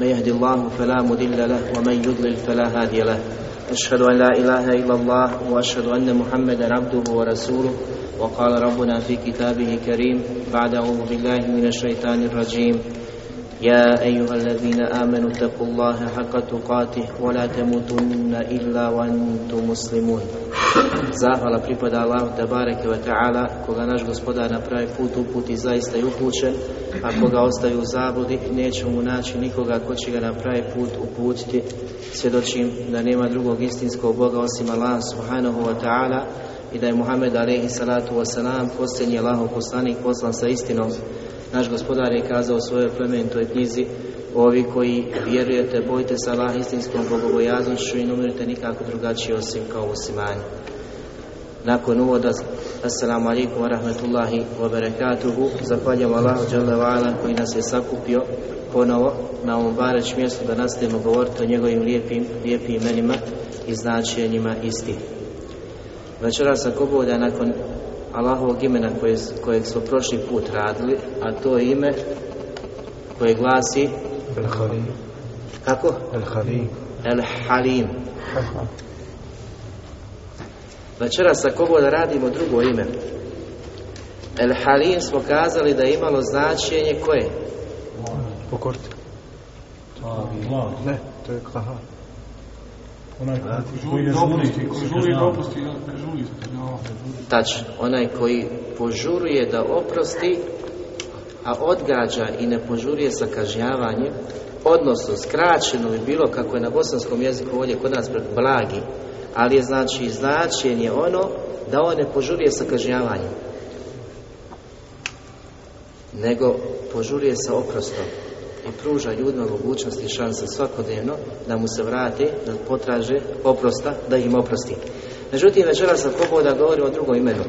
من يهد الله فلا مضل له ومن يضلل فلا هادي له. أشهد أن لا إله إلا الله وأشهد أن محمدا عبده ورسوله. وقال ربنا في كتابه الكريم بعد أعوذ بالله من الشيطان الرجيم. يا أيها الذين آمنوا اتقوا الله حق تقاته ولا تموتن إلا وأنتم مسلمون Zahvala pripada Allahu Tebareke ve Ta'ala koga naš gospodar na pravi put uputi zaista je upućen a koga ostavi u zabludi neće mu naći nikoga ko će ga na pravi put uputiti svjedočim da nema drugog istinskog Boga osim Allah Subhanahu wa Ta'ala i da je Muhammed alaihi salatu wasalam posljednji Allahov poslanik poslan sa istinom naš gospodar je kazao u svojoj plemenitoj knjizi Ovi koji vjerujete, bojte se Allah istinskom bogobojaznošću i ne nikako drugačije osim kao muslimani. Nakon uvoda, assalamu alaikum wa rahmatullahi wa barakatuhu, zahvaljujem Allahu koji nas je sakupio ponovo na ovom bareć mjestu da nastavimo govoriti o njegovim lijepim, lijepim imenima i značenjima istih. Večera sa kobolja nakon Allahovog imena koje, kojeg smo prošli put radili, a to je ime koje glasi El Halim. Kako? El Halim. El Halim. Večeras ako da radimo drugo ime. El Halim smo kazali da je imalo značenje koje? Pokorti. Ne, to je kaha. Onaj koji ne žuri, koji žuri da oprosti, ne žuri se kažnjava. Tačno, onaj koji požuruje da oprosti, a odgađa i ne požuruje sa kažnjavanjem, odnosno skraćeno bi bilo kako je na bosanskom jeziku ovdje kod nas blagi, ali je znači značenje ono da on ne požuruje sa kažnjavanjem, nego požuruje sa oprostom i pruža ljudima mogućnosti i šanse svakodnevno da mu se vrate, da potraže oprosta, da im oprosti. Međutim, večera sam probao da govorim o drugom imenu.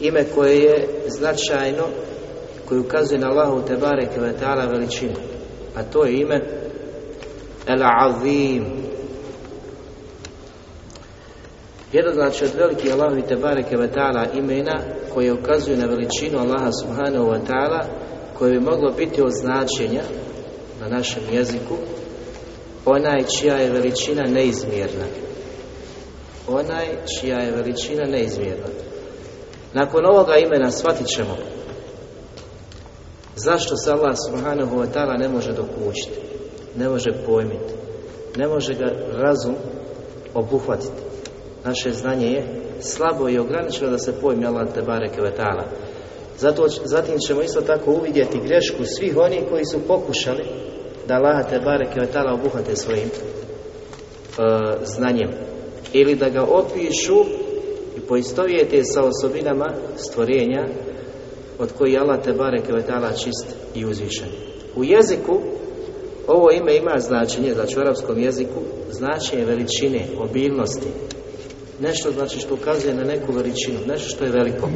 Ime koje je značajno, koje ukazuje na Allahu Tebare Kvetala veličinu. A to je ime El Azim. Jedno znači od veliki Allahu Tebare Kvetala imena koje ukazuju na veličinu Allaha Subhanahu Wa Ta'ala koje bi moglo biti od značenja na našem jeziku onaj čija je veličina neizmjerna. Onaj čija je veličina neizmjerna. Nakon ovoga imena shvatit ćemo zašto se Allah subhanahu wa ta'ala ne može dokućiti ne može pojmiti ne može ga razum obuhvatiti. Naše znanje je slabo i ograničeno da se pojmi Allah te bareke zato, zatim ćemo isto tako uvidjeti grešku svih onih koji su pokušali da Allah te bareke ve ta'ala obuhvate svojim e, znanjem ili da ga opišu i poistovijete sa osobinama stvorenja od koji Allah te bareke ve ta'ala čist i uzvišen. U jeziku ovo ime ima značenje, znači u arapskom jeziku, značenje veličine, obilnosti. Nešto znači što ukazuje na neku veličinu, nešto što je veliko.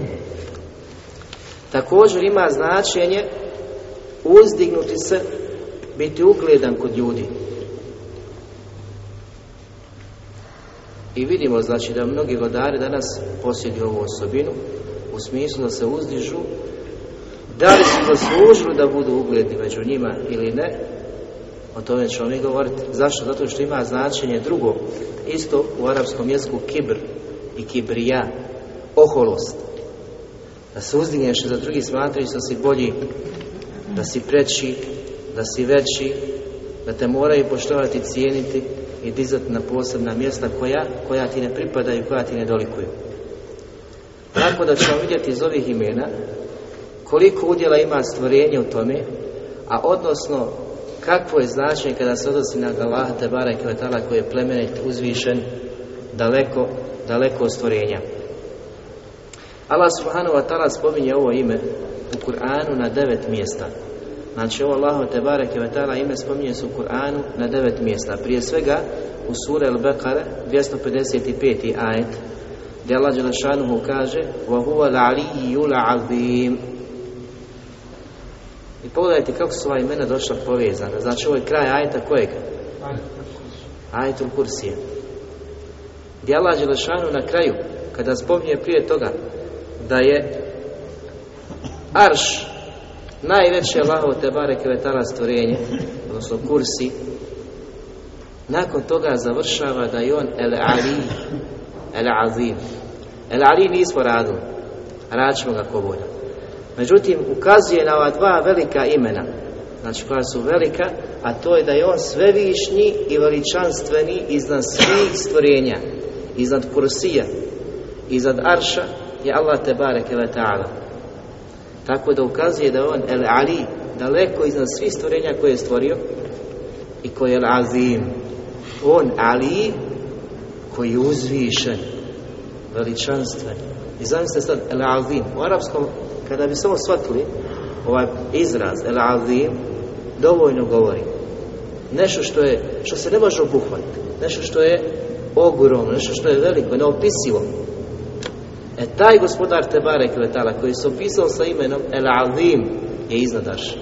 Također ima značenje uzdignuti se, biti ugledan kod ljudi. I vidimo znači da mnogi vladari danas posjeduju ovu osobinu u smislu da se uzdižu da li su zaslužili da budu ugledni među njima ili ne o tome ćemo mi govoriti zašto? zato što ima značenje drugo isto u arapskom jeziku kibr i kibrija oholost da se uzdigneš za drugi smatrajući da si bolji da si preći da si veći da te moraju poštovati, cijeniti i dizati na posebna mjesta koja, koja ti ne pripadaju, koja ti ne dolikuju. Tako da ćemo vidjeti iz ovih imena koliko udjela ima stvorenje u tome, a odnosno kakvo je značenje kada se odnosi na Allaha Tebara i Kvetala koji je plemenit, uzvišen, daleko, daleko od stvorenja. Allah subhanahu wa ta'ala spominje ovo ime u Kur'anu na devet mjesta. Znači ovo Allahu Tebara i Kvetala ime spominje se u Kur'anu na devet mjesta. Prije svega u sura Al-Baqara 255. ajet gdje Allah Đelešanuhu kaže وَهُوَ الْعَلِيُّ الْعَظِيمُ I pogledajte kako su ova imena došla povezana. Znači ovo je kraj ajeta kojeg? Ajetul Kursije. Gdje Allah Đelešanu na kraju, kada spominje prije toga da je Arš najveće Allahovo Tebare Kvetala stvorenje, odnosno Kursi, nakon toga završava da je on El Ali, El Azim. El Ali nismo radili, radit ćemo ga ko. Međutim, ukazuje na ova dva velika imena, znači koja su velika, a to je da je on svevišnji i veličanstveni iznad svih stvorenja, iznad kursija, iznad arša je Allah te bareke ve ta'ala. Tako da ukazuje da on el ali, daleko iznad svih stvorenja koje je stvorio i koji je el azim. On ali koji je uzvišen, veličanstven. I zamislite sad el azim. U arapskom kada bi samo shvatili ovaj izraz el azim dovoljno govori nešto što je što se ne može obuhvatiti nešto što je ogromno nešto što je veliko neopisivo e taj gospodar Tebare Kvetala koji se opisao sa imenom el azim je iznadaš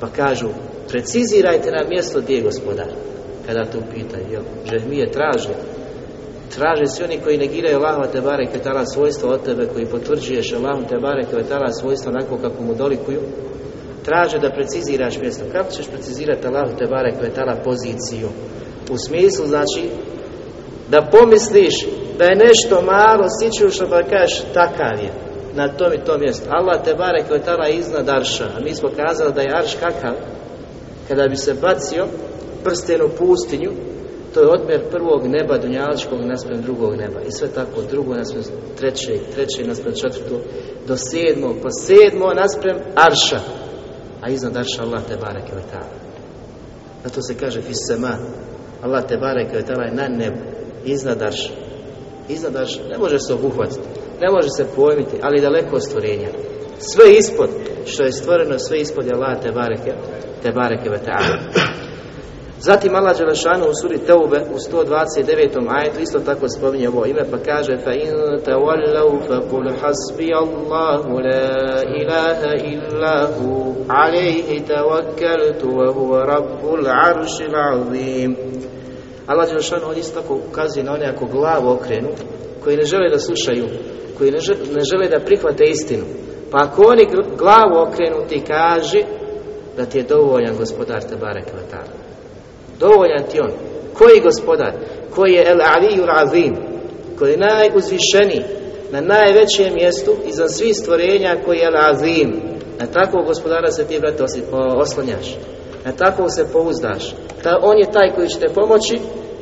pa kažu precizirajte na mjesto gdje je gospodar. Kada to pitaju jel, Žehmije traže. Traže svi oni koji negiraju Allahova te barek vetala svojstva od tebe, koji potvrđuješ Allahom te barek vetala svojstva onako kako mu dolikuju, traže da preciziraš mjesto. Kako ćeš precizirati Allahu te barek vetala poziciju? U smislu, znači, da pomisliš da je nešto malo sićušno pa kažeš takav je. Na tom i tom mjestu. Allah te barek vetala iznad arša, a mi smo kazali da je arš kakav? Kada bi se bacio prsten u pustinju to je odmjer prvog neba dunjaličkog naspram drugog neba. I sve tako drugo naspram trećeg, trećeg naspram četvrtog do sedmog, pa sedmo naspram arša. A iznad arša Allah te bareke ve ta'ala. Zato se kaže fisema Allah te bareke ve je na nebu iznad arša iznad arša, ne može se obuhvatiti ne može se pojmiti, ali daleko od stvorenja sve ispod što je stvoreno, sve ispod je Allah te bareke te bareke Zatim Allah Đelešanu u suri Teube u 129. ajetu isto tako spominje ovo ime pa kaže fa in tawallaw fa hasbi Allahu la ilaha illa hu alayhi tawakkaltu wa huwa rabbul arshil azim Allah Đelešanu on isto tako ukazuje na one ako glavu okrenu koji ne žele da slušaju koji ne žele, da prihvate istinu pa ako oni glavu okrenu ti kaže da ti je dovoljan gospodar te barek vatala dovoljan ti on. Koji gospodar? Koji je El Aliju Azim? Koji je najuzvišeniji na najvećem mjestu iza svih stvorenja koji je El Azim. Na takvog gospodara se ti, brate, oslonjaš. Na tako se pouzdaš. Ta, on je taj koji će te pomoći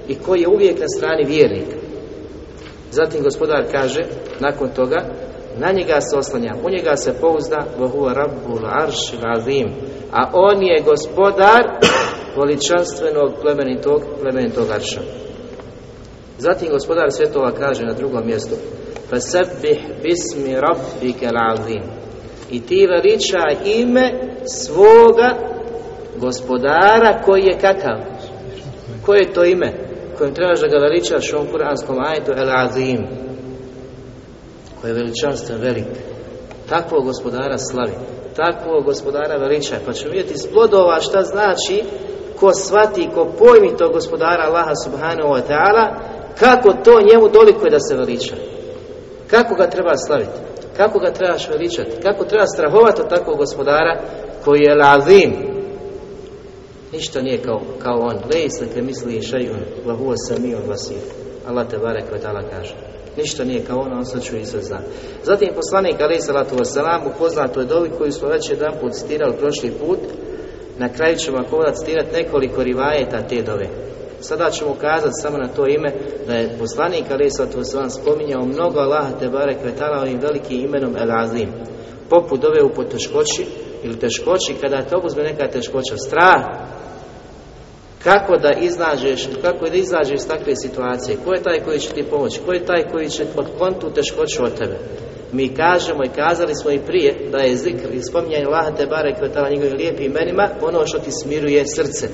i koji je uvijek na strani vjernika. Zatim gospodar kaže, nakon toga, na njega se oslanja, u njega se pouzda a on je gospodar voličanstvenog plemenitog, plemenitog Arša. Zatim gospodar svjetova kaže na drugom mjestu bismi azim I ti veliča ime svoga gospodara koji je kakav? Koje je to ime? Kojim trebaš da ga veličaš u ovom kuranskom ajetu El Azim koji je veličanstven velik takvog gospodara slavi takvog gospodara veliča pa ćemo vidjeti iz plodova šta znači ko svati, ko pojmi tog gospodara Allaha subhanahu wa ta'ala, kako to njemu dolikuje da se veliča. Kako ga treba slaviti? Kako ga trebaš veličati? Kako treba strahovati od takvog gospodara koji je lazim? Ništa nije kao, kao on. Lejse te misli šajun, vahuva sami on vasir. Allah te barek wa ta'ala kaže. Ništa nije kao on, on sve čuje i sve zna. Zatim poslanik alaih salatu wasalam u poznatoj dovi koju smo već jedan put citirali prošli put, Na kraju ćemo ako voda citirati nekoliko rivajeta te dove. Sada ćemo ukazati samo na to ime da je poslanik Ali vam spominjao mnogo Allaha te barek vetala ovim velikim imenom El Azim. Poput dove u poteškoći ili teškoći kada te obuzme neka teškoća, strah, kako da iznađeš, kako da izađeš iz takve situacije, ko je taj koji će ti pomoći, ko je taj koji će otkloniti tu teškoću od tebe. Mi kažemo i kazali smo i prije da je zikr i spominjanje Allaha te barek vetala njegovim lijepim imenima ono što ti smiruje srce.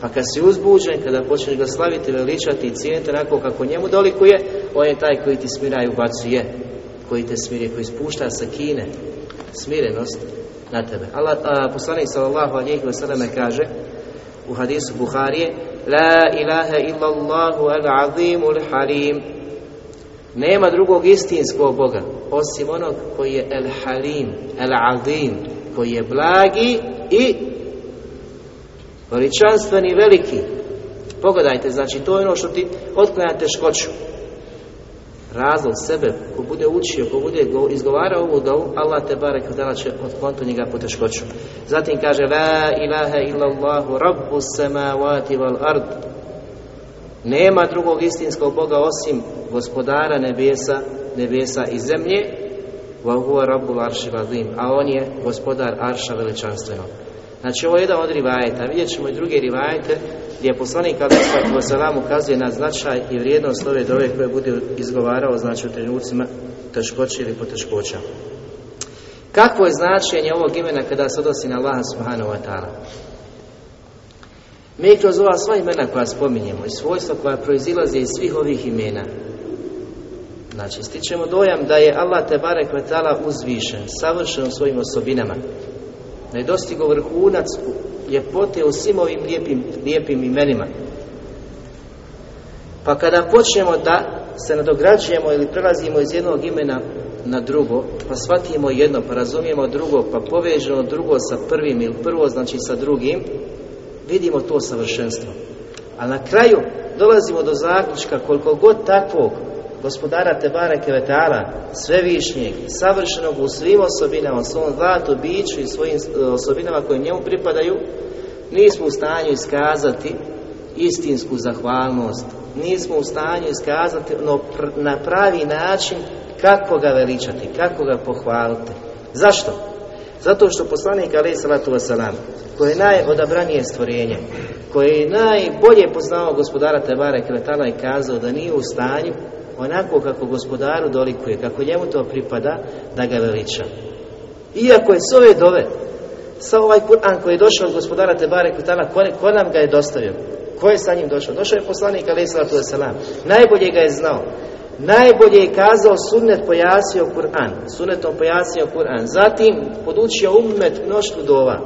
Pa kad si uzbuđen, kada počneš ga slaviti, veličati i cijeniti onako kako njemu dolikuje, on je taj koji ti smira i ubacuje, koji te smiri, koji spušta sa kine, smirenost na tebe. Allah, a, poslanik sallallahu alejhi ve selleme kaže u hadisu Buharije La ilaha illallahu al-azimul halim Nema drugog istinskog Boga osim onog koji je el-halim, el-azim, koji je blagi i veličanstveni veliki. Pogledajte, znači to je ono što ti otklanja teškoću. Razlog sebe, ko bude učio, ko bude izgovarao ovu dovu, Allah te barek dala će otkloniti njega po teškoću. Zatim kaže La ilaha illallahu rabbu samavati wal ard Nema drugog istinskog Boga osim gospodara nebesa, nebesa i zemlje wa huwa rabbul azim a on je gospodar arša veličanstvenog. Znači ovo je jedan od rivajeta. Vidjet ćemo i druge rivajete gdje poslanik Alisa ukazuje na značaj i vrijednost ove dove koje bude izgovarao znači u trenucima teškoće ili poteškoća. Kakvo je značenje ovog imena kada se odnosi na Allah subhanahu wa ta'ala? Mi kroz ova sva imena koja spominjemo i svojstva koja proizilaze iz svih ovih imena Znači, stičemo dojam da je Allah te barek uzvišen, savršen u svojim osobinama, da je dostigao vrhunac ljepote u svim ovim lijepim, lijepim imenima. Pa kada počnemo da se nadograđujemo ili prelazimo iz jednog imena na drugo, pa shvatimo jedno, pa razumijemo drugo, pa povežemo drugo sa prvim ili prvo znači sa drugim, vidimo to savršenstvo. A na kraju dolazimo do zaključka koliko god takvog gospodara Tebara Kevetara, svevišnjeg, savršenog u svim osobinama, svom zlatu, biću i svojim e, osobinama koje njemu pripadaju, nismo u stanju iskazati istinsku zahvalnost. Nismo u stanju iskazati no, na pravi način kako ga veličati, kako ga pohvaliti. Zašto? Zato što poslanik alaih salatu wasalam, koji je najodabranije stvorenje, koji je najbolje poznao gospodara Tebara Kvetala i kazao da nije u stanju onako kako gospodaru dolikuje, kako njemu to pripada, da ga veliča. Iako je s ove dove, sa ovaj Kur'an koji je došao od gospodara Tebare Kutana, ko, ko nam ga je dostavio? Ko je sa njim došao? Došao je poslanik alaih sallatu wasalam. Najbolje ga je znao. Najbolje je kazao sunnet pojasio Kur'an. Sunnetom pojasio Kur'an. Zatim podučio ummet mnoštvu dova.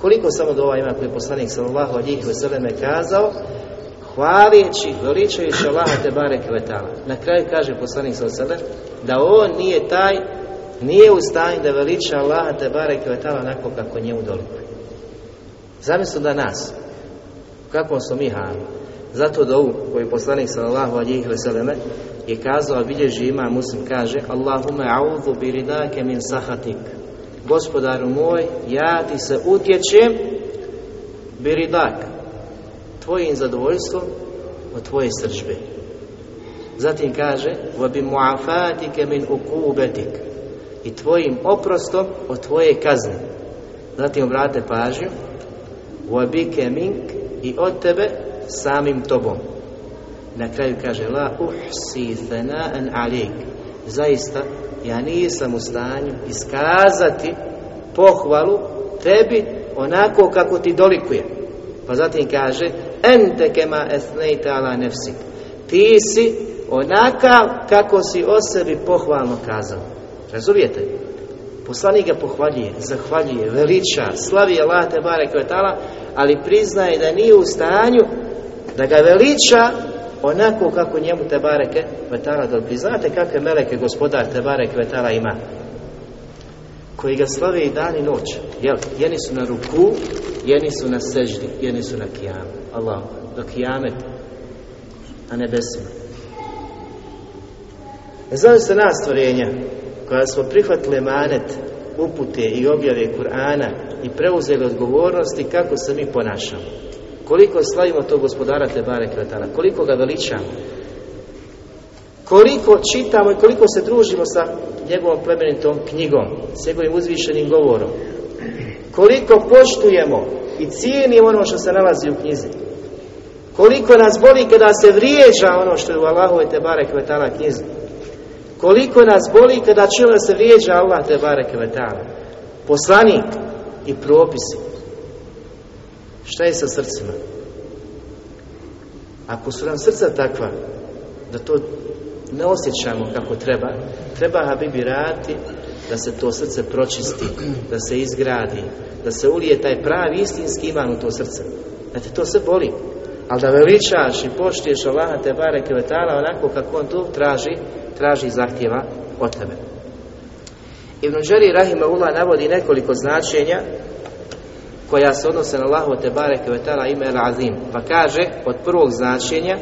Koliko samo dova ima koji je poslanik sallallahu alihi wasallam kazao? Hvalijeći, veličajući Allaha te barek Na kraju kaže poslanik sa sebe da on nije taj, nije u stanju da veliča Allaha te barek onako kako njemu dolikuje. Zamisli da nas, kako smo mi halu, zato da ovu koju poslanik sallallahu alihi vseleme je kazao, a bilježi ima muslim kaže Allahume a'udhu biridake min sahatik Gospodaru moj, ja ti se utječem biridak tvojim zadovoljstvom od tvoje sržbe. Zatim kaže وَبِ مُعَفَاتِكَ مِنْ uqubetik i tvojim oprostom od tvoje kazne. Zatim obrate pažnju وَبِكَ mink i od tebe samim tobom. Na kraju kaže La uhsi thana'an alik Zaista, ja nisam u stanju iskazati pohvalu tebi onako kako ti dolikuje. Pa zatim kaže ente kema esnejte ala nefsik. Ti si onakav kako si o sebi pohvalno kazao. Razumijete? Poslanik ga pohvaljuje, zahvaljuje, veliča, slavi Allah te ali priznaje da nije u stanju da ga veliča onako kako njemu te bareke kvetala da Znate kakve meleke gospodar te bare kvetala ima? Koji ga slave i dan i noć. Jel? Jeni su na ruku, jeni su na seždi, jeni su na kijamu. Allah do kijamet na nebesima. Ne znam se nas stvorenja koja smo prihvatili manet upute i objave Kur'ana i preuzeli odgovornosti kako se mi ponašamo. Koliko slavimo tog gospodara Tebare Kvetala, koliko ga veličamo, koliko čitamo i koliko se družimo sa njegovom plemenitom knjigom, s njegovim uzvišenim govorom, koliko poštujemo i cijenimo ono što se nalazi u knjizi, koliko nas boli kada se vrijeđa ono što je u Allahove Tebare Kvetala knjizi, koliko nas boli kada čujemo se vrijeđa Allah Tebare Kvetala, poslanik i propisi. Šta je sa srcima? Ako su nam srca takva da to ne osjećamo kako treba, treba Habibi raditi da se to srce pročisti, da se izgradi, da se ulije taj pravi istinski iman u to srce. Da te to sve boli. Ali da veličaš i poštiješ Allaha te vetala onako kako on to traži, traži zahtjeva od tebe. Ibn Đari Rahimahullah navodi nekoliko značenja koja se odnose na Allahu te vetala ime El. Pa kaže od prvog značenja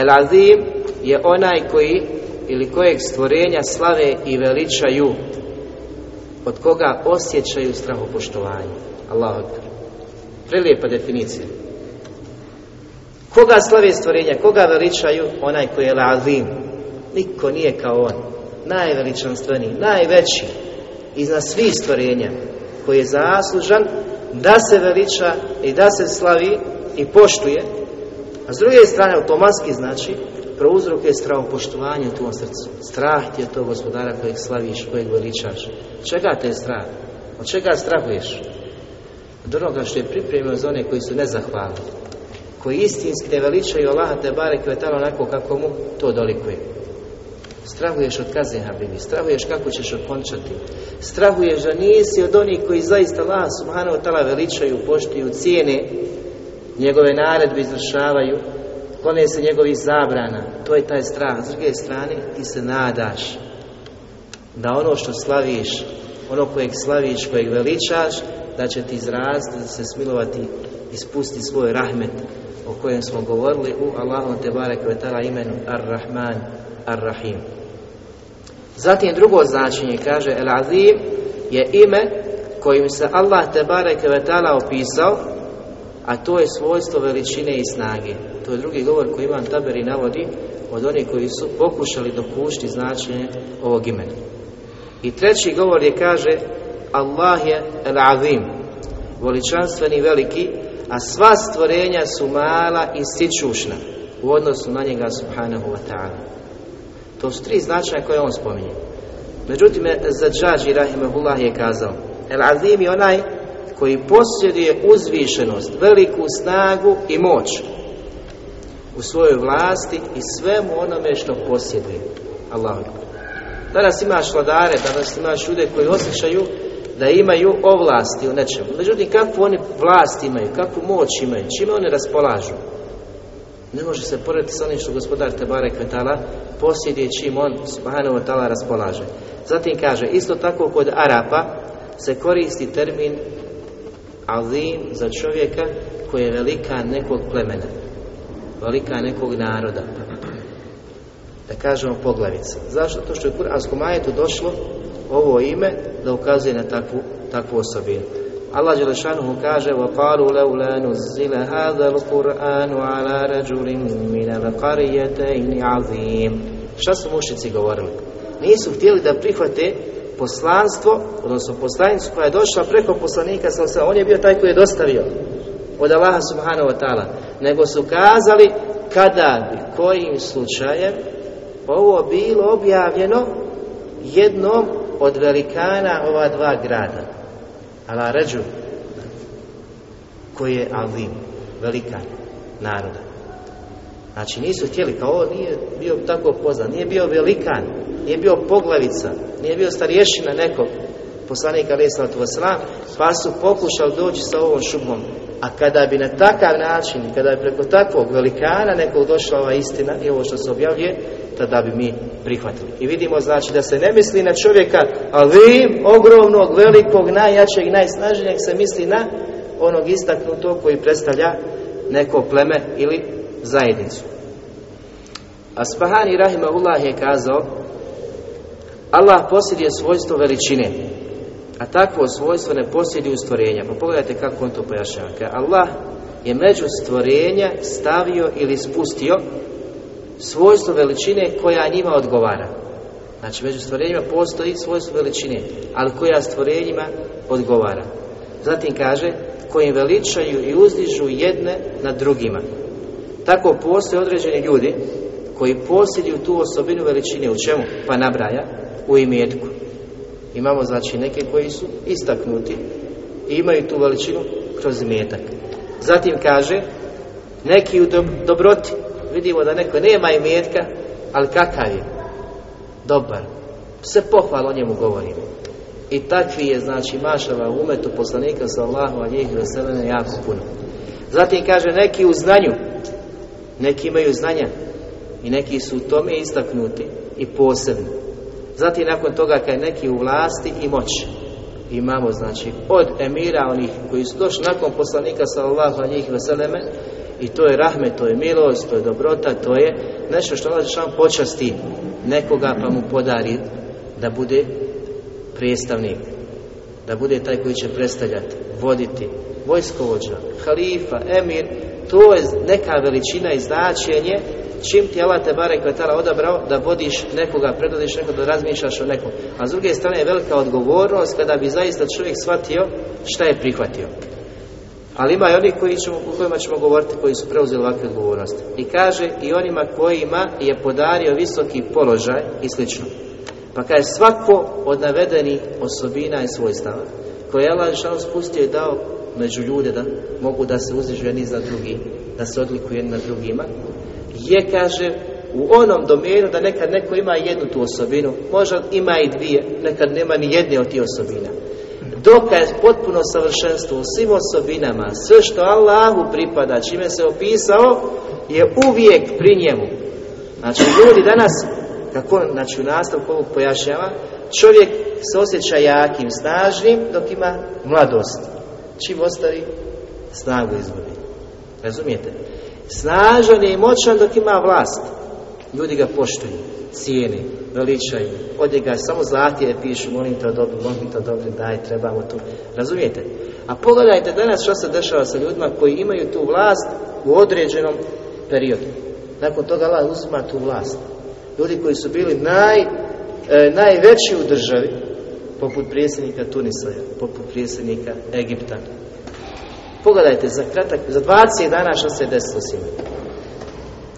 El Azim je onaj koji ili kojeg stvorenja slave i veličaju od koga osjećaju strahopoštovanje. Allahu Akbar. Prelijepa definicija. Koga slave stvorenja, koga veličaju? Onaj koji je Azim. Niko nije kao on. Najveličanstveniji, najveći iznad svih stvorenja koji je zaslužan da se veliča i da se slavi i poštuje, a s druge strane automatski znači prouzrokuje strahopoštovanje u tvom srcu. Strah ti je to gospodara kojeg slaviš, kojeg veličaš. Čega te je strah? Od čega strahuješ? Od onoga što je pripremio za one koji su nezahvalni. Koji istinski ne veličaju Allaha te bare kvetala onako kako mu to dolikuje. Strahuješ od kazne Habibi, strahuješ kako ćeš okončati. Strahuješ da nisi od onih koji zaista Allah subhanahu wa ta'ala veličaju, poštuju, cijene, njegove naredbe izvršavaju, klone se njegovih zabrana. To je taj strah. S druge strane, ti se nadaš da ono što slaviš, ono kojeg slaviš, kojeg veličaš, da će ti izraziti, da se smilovati, ispusti svoj rahmet o kojem smo govorili u Allahom te barek vetala imenu Ar-Rahman, Ar-Rahim. Zatim drugo značenje kaže El Azim je ime kojim se Allah te barek vetala opisao a to je svojstvo veličine i snage. To je drugi govor koji Ivan Taberi navodi od onih koji su pokušali dokušti značenje ovog imena. I treći govor je kaže Allah je el-azim, veličanstveni veliki, a sva stvorenja su mala i sičušna u odnosu na njega subhanahu wa ta'ala. To su tri značaja koje on spominje. Međutim, Zadžađi Rahimahullah je kazao El-azim je onaj koji posjeduje uzvišenost, veliku snagu i moć u svojoj vlasti i svemu onome što posjeduje. Allah. Danas imaš vladare, danas imaš ljude koji osjećaju da imaju ovlasti u nečemu. Međutim, kakvu oni vlast imaju, kakvu moć imaju, čime oni raspolažu? Ne može se porediti sa onim što gospodar Tebare Kvetala posjeduje čim on subhanahu wa raspolaže. Zatim kaže, isto tako kod Arapa se koristi termin azim za čovjeka koji je velika nekog plemena, velika nekog naroda. Da kažemo poglavica. Zašto? To što je u Kur'anskom ajetu došlo ovo ime da ukazuje na takvu, takvu osobinu. Allah Đelešanuhu kaže وَقَالُوا لَوْلَا نُزِّلَ هَذَا الْقُرْآنُ عَلَى رَجُلٍ مِنَ الْقَرِيَتَيْنِ عَظِيمٍ Šta su mušici govorili? Nisu htjeli da prihvate poslanstvo, odnosno poslanicu koja je došla preko poslanika sam on je bio taj koji je dostavio od Allaha subhanahu wa ta'ala, nego su kazali kada bi kojim slučajem ovo bilo objavljeno jednom od velikana ova dva grada. Ala ređu koji je Alim, velikan naroda. Znači nisu htjeli, kao ovo nije bio tako poznan, nije bio velikan, nije bio poglavica, nije bio starješina nekog poslanika alaih sallatu wasalam, pa su pokušali doći sa ovom šubom. A kada bi na takav način, kada bi preko takvog velikana nekog došla ova istina i ovo što se objavljuje, tada bi mi prihvatili. I vidimo znači da se ne misli na čovjeka, ali ogromnog, velikog, najjačeg, najsnažnijeg se misli na onog istaknutog koji predstavlja neko pleme ili zajednicu. Asfahani Rahimahullah je kazao Allah posjeduje svojstvo veličine, A takvo svojstvo ne posjeduje stvorenja. Pa pogledajte kako on to pojašnjava. Allah je među stvorenja stavio ili spustio svojstvo veličine koja njima odgovara. Znači, među stvorenjima postoji svojstvo veličine, ali koja stvorenjima odgovara. Zatim kaže, kojim veličaju i uzdižu jedne nad drugima. Tako postoje određeni ljudi koji posjeduju tu osobinu veličine u čemu? Pa nabraja u imetku. Imamo znači neke koji su istaknuti i imaju tu veličinu kroz imetak. Zatim kaže neki u dobroti. Vidimo da neko nema imetka, ali kakav je? Dobar. Se pohval o njemu govorimo. I takvi je, znači, mašava u umetu poslanika sallahu a njih veselene jako puno. Zatim kaže neki u znanju. Neki imaju znanja i neki su u tome istaknuti i posebni. Zatim nakon toga kaj neki u vlasti i moći. Imamo znači od emira onih koji su došli nakon poslanika sallallahu njih veseleme i to je rahme, to je milost, to je dobrota, to je nešto što Allah šan počasti nekoga pa mu podari da bude predstavnik, da bude taj koji će predstavljati, voditi, vojskovođa, halifa, emir, to je neka veličina i značenje čim ti Allah te barek vetala odabrao da vodiš nekoga, predvodiš nekoga, da razmišljaš o nekom. A s druge strane je velika odgovornost kada bi zaista čovjek shvatio šta je prihvatio. Ali ima i oni koji ćemo, u kojima ćemo govoriti koji su preuzeli ovakve odgovornosti. I kaže i onima kojima je podario visoki položaj i slično. Pa kaže svako od navedenih osobina i svojstava koje je Allah spustio i dao među ljude da mogu da se uzdižu jedni za drugi, da se odlikuju jedni na drugima, je, kaže, u onom domenu da nekad neko ima jednu tu osobinu, možda ima i dvije, nekad nema ni jedne od tih osobina. Dok je potpuno savršenstvo u svim osobinama, sve što Allahu pripada, čime se opisao, je uvijek pri njemu. Znači, ljudi danas, kako znači, u nastavku ovog pojašnjava, čovjek se osjeća jakim, snažnim, dok ima mladost. Čim ostavi, snagu izgubi. Razumijete? Snažan je i moćan dok ima vlast. Ljudi ga poštuju, cijene, veličaju. Od njega samo zlatije pišu, molim te dobro, molim te dobro, daj, trebamo tu. Razumijete? A pogledajte danas što se dešava sa ljudima koji imaju tu vlast u određenom periodu. Nakon toga Allah uzima tu vlast. Ljudi koji su bili naj, e, najveći u državi, poput predsjednika Tunisa, poput predsjednika Egipta, Pogledajte, za kratak, za 20 dana što se desilo s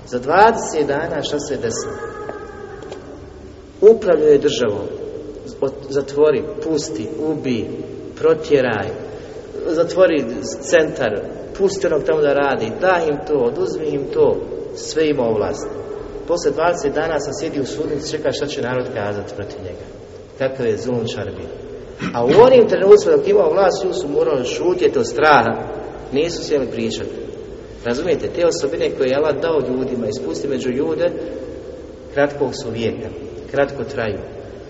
Za 20 dana što se desilo? Upravljuje državom. Zatvori, pusti, ubi, protjeraj, zatvori centar, pusti onog tamo da radi, daj im to, oduzmi im to, sve ima ovlast. Poslije 20 dana sam sjedi u sudnici, čeka šta će narod kazati protiv njega. Kakav je zulunčar bio. A u onim trenucima dok imao vlast, su morali šutjeti od straha, nisu sjeli pričati. Razumijete, te osobine koje je Allah dao ljudima i spusti među ljude, kratkog su vijeka, kratko traju.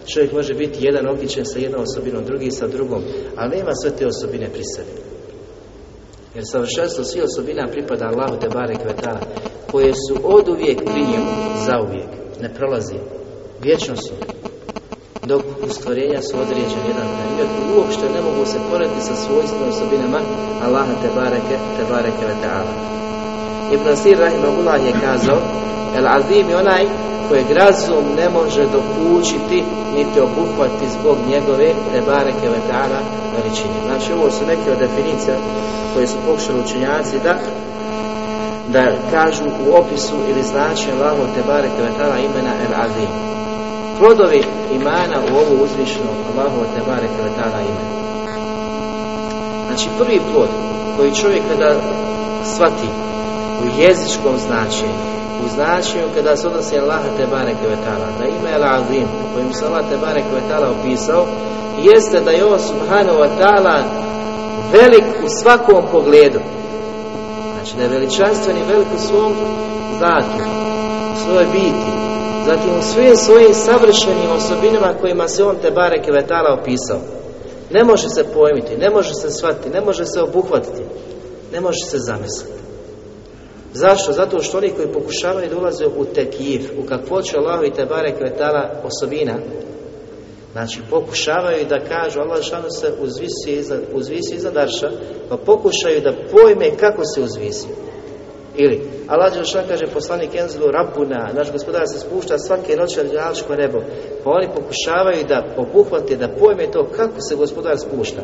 Čovjek može biti jedan okićen sa jednom osobinom, drugi sa drugom, ali nema sve te osobine pri sebi. Jer savršenstvo svih osobina pripada Allahu te barek koje su od uvijek pri njemu, uvijek, ne prolazi, vječno su dok stvorenja su određeni jedan period uopšte ne mogu se porediti sa svojstvom osobinama Allaha te bareke, te bareke ve ta'ala. Ibn Asir Rahimahullah je kazao El Azim je onaj kojeg razum ne može dokučiti niti obuhvati zbog njegove te bareke ve ta'ala veličine. Znači ovo su neke od definicija koje su pokušali učenjaci da da kažu u opisu ili značenju Allahu te bareke ve ta'ala imena El Azim plodovi imana u ovu uzvišenu Allahu te bareke ime. Znači prvi plod koji čovjek kada shvati u jezičkom značenju, u značenju kada se odnosi Allaha te bareke da ime El Azim, kojim se Allah te bareke opisao, jeste da je on subhanahu wa velik u svakom pogledu. Znači da je veličanstven i velik u svom zatu, u svojoj biti, Zatim u svim svojim savršenim osobinama kojima se on te bareke vetala opisao. Ne može se pojmiti, ne može se shvatiti, ne može se obuhvatiti, ne može se zamisliti. Zašto? Zato što oni koji pokušavaju da ulaze u tekif, u kakvoću Allahu i te barek vetala osobina, Znači pokušavaju da kažu Allah šanu se uzvisi iza, uzvisi iza darša, pa pokušaju da pojme kako se uzvisi. Ili, Allah Đelšan kaže poslanik Enzelu Rabbuna, naš gospodar se spušta svake noći na djelačko nebo, pa oni pokušavaju da obuhvate, da pojme to kako se gospodar spušta.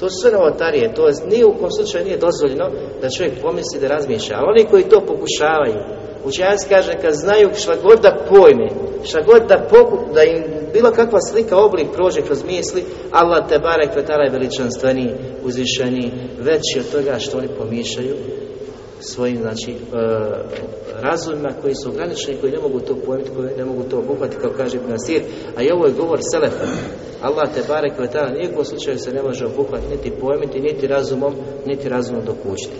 To su sve novotarije, to nije u kom slučaju nije dozvoljeno da čovjek pomisli da razmišlja. Ali oni koji to pokušavaju, učenjaci kaže kad znaju šta god da pojme, šta god da, poku, da im bilo kakva slika, oblik prođe kroz misli, Allah te barek vetala je veličanstveniji, uzvišeniji, veći od toga što oni pomišljaju svojim znači e, razumima koji su ograničeni, koji ne mogu to pojmiti, koji ne mogu to obuhvatiti, kao kaže Ibn Asir, a i ovo je govor Selefa. Allah te barek vetala nijekom slučaju se ne može obuhvatiti, niti pojmiti, niti razumom, niti razumom dokućiti.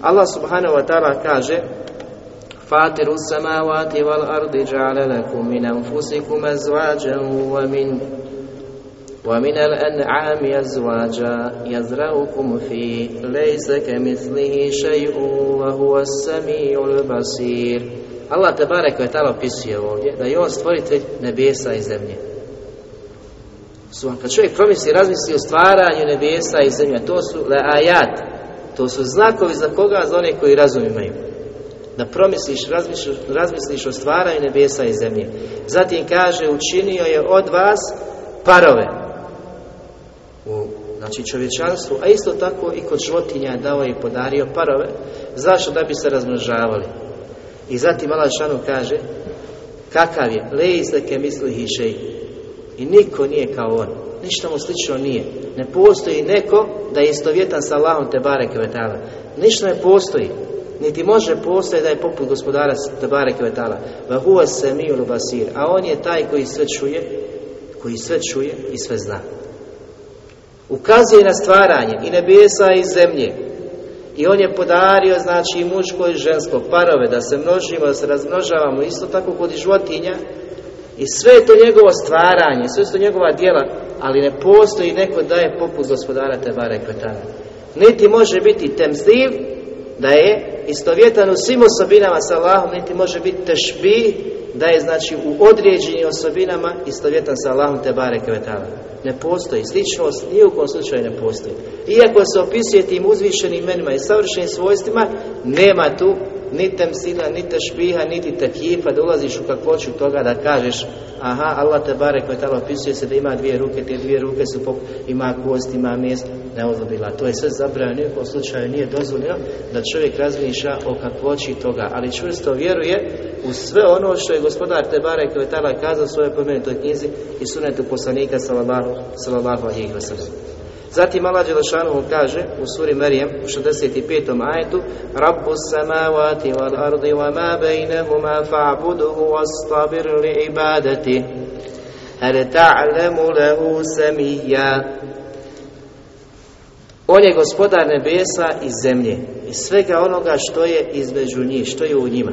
Allah subhanahu wa ta'ala kaže فاطر السماوات والأرض جعل لكم من أنفسكم أزواجا ومن ومن الأنعام أزواجا يزرعكم فيه ليس كمثله شيء وهو السميع البصير Allah te barek je tala opisuje ovdje da je on stvoritelj nebesa i zemlje. Su, kad čovjek promisli, razmisli o stvaranju nebesa i zemlje, to su le ajat, to su znakovi za koga, za one koji razum imaju da promisliš, razmisliš, razmisliš o stvaranju nebesa i zemlje. Zatim kaže, učinio je od vas parove. Znači čovječanstvu, a isto tako i kod životinja je dao i podario parove. Zašto? Da bi se razmnožavali. I zatim Allah Šanu kaže, kakav je? Lejzleke misli hišej. I niko nije kao on. Ništa mu slično nije. Ne postoji neko da je istovjetan sa Allahom te bareke vetala. Ništa ne postoji niti može postojati da je poput gospodara Tabare Kvetala. Vahuva se basir. A on je taj koji sve čuje, koji sve čuje i sve zna. Ukazuje na stvaranje i nebesa i zemlje. I on je podario, znači, i muško i žensko, parove, da se množimo, da se razmnožavamo, isto tako kod životinja. I sve je to njegovo stvaranje, sve su to njegova djela, ali ne postoji neko da je poput gospodara Tebare Kvetala. Niti može biti temzdiv, da je istovjetan u svim osobinama sa Allahom, niti može biti tešbih, da je znači u određenim osobinama istovjetan sa Allahom te bare kvetala. Ne postoji, sličnost nije u kom slučaju ne postoji. Iako se opisuje tim uzvišenim imenima i savršenim svojstvima, nema tu ni temsila, ni tešbiha, niti tekjifa, da ulaziš u kakvoću toga da kažeš aha, Allah te bare kvetala opisuje se da ima dvije ruke, te dvije ruke su pop, ima kost, ima mjesto, ne odlobila. To je sve zabranjeno, nijekom slučaju nije dozvoljeno da čovjek razmišlja o kakvoći toga, ali čvrsto vjeruje u sve ono što je gospodar Tebare Kvetala kazao svoje pomenutoj knjizi i sunetu poslanika sallallahu, sallallahu alihi wasallam. Zatim Allah Đelešanu kaže u suri Merijem u 65. ajetu Rabbu samavati wal ardi wa ma bejnehuma fa'buduhu wastabir li ibadati Hal ta'lemu lehu samija On je gospodar nebesa i zemlje i svega onoga što je između njih, što je u njima.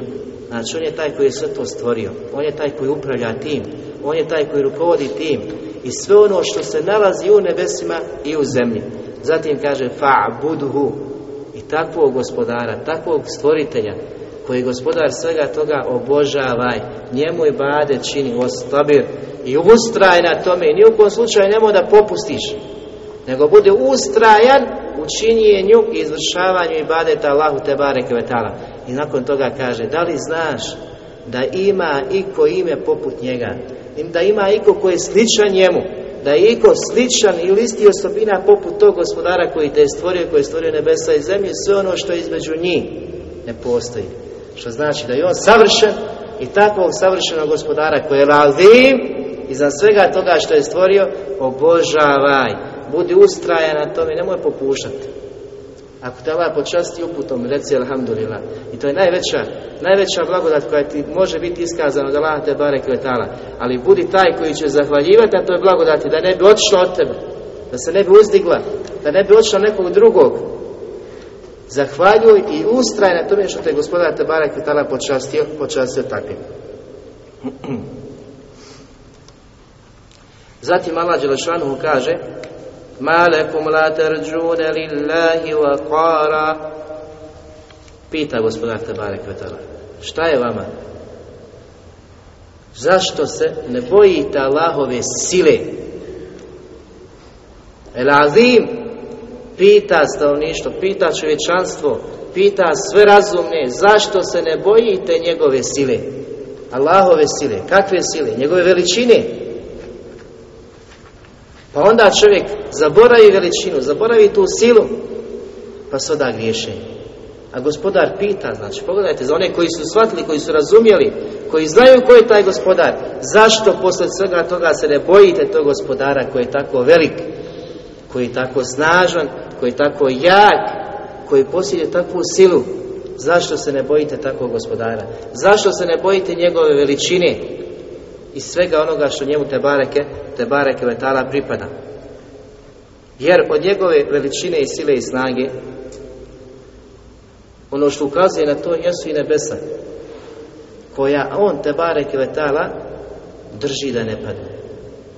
Znači on je taj koji je sve to stvorio, on je taj koji upravlja tim, on je taj koji rukovodi tim i sve ono što se nalazi u nebesima i u zemlji. Zatim kaže fa'buduhu i takvog gospodara, takvog stvoritelja koji gospodar svega toga obožavaj, njemu i bade čini ostabir i ustraj na tome i ni u kom slučaju nemoj da popustiš nego bude ustrajan u činjenju i izvršavanju ibadeta Allahu te bareke. I nakon toga kaže, da li znaš da ima iko ime poput njega, da ima iko koji je sličan njemu, da je iko sličan ili isti osobina poput tog gospodara koji te je stvorio, koji je stvorio nebesa i zemlju, sve ono što je između njih ne postoji. Što znači da je on savršen i takvog savršenog gospodara koji je razim iza svega toga što je stvorio, obožavaj, budi ustrajan na tome, nemoj popuštati. Ako te Allah počasti uputom, reci alhamdulillah. I to je najveća, najveća blagodat koja ti može biti iskazana od Allah te bare kvetala. Ali budi taj koji će zahvaljivati na toj blagodati, da ne bi otišla od tebe, da se ne bi uzdigla, da ne bi otišla nekog drugog. Zahvaljuj i ustraj na tome što te gospodar te bare kvetala počastio, počastio takvim. Zatim Allah Đelešanuhu kaže Ma lekum la tarđune lillahi wa qara Pita gospodar Tebare Kvetala Šta je vama? Zašto se ne bojite Allahove sile? El Azim pita stanovništvo, pita čovječanstvo, pita sve razumne, zašto se ne bojite njegove sile? Allahove sile, kakve sile? Njegove veličine. Pa onda čovjek zaboravi veličinu, zaboravi tu silu, pa se oda griješenje. A gospodar pita, znači, pogledajte, za one koji su shvatili, koji su razumjeli, koji znaju ko je taj gospodar, zašto posle svega toga se ne bojite tog gospodara koji je tako velik, koji je tako snažan, koji je tako jak, koji posjeduje takvu silu, zašto se ne bojite takvog gospodara? Zašto se ne bojite njegove veličine i svega onoga što njemu te bareke, te bareke letala pripada? Jer od njegove veličine i sile i snage ono što ukazuje na to jesu i nebesa koja on te bareke letala drži da ne padne.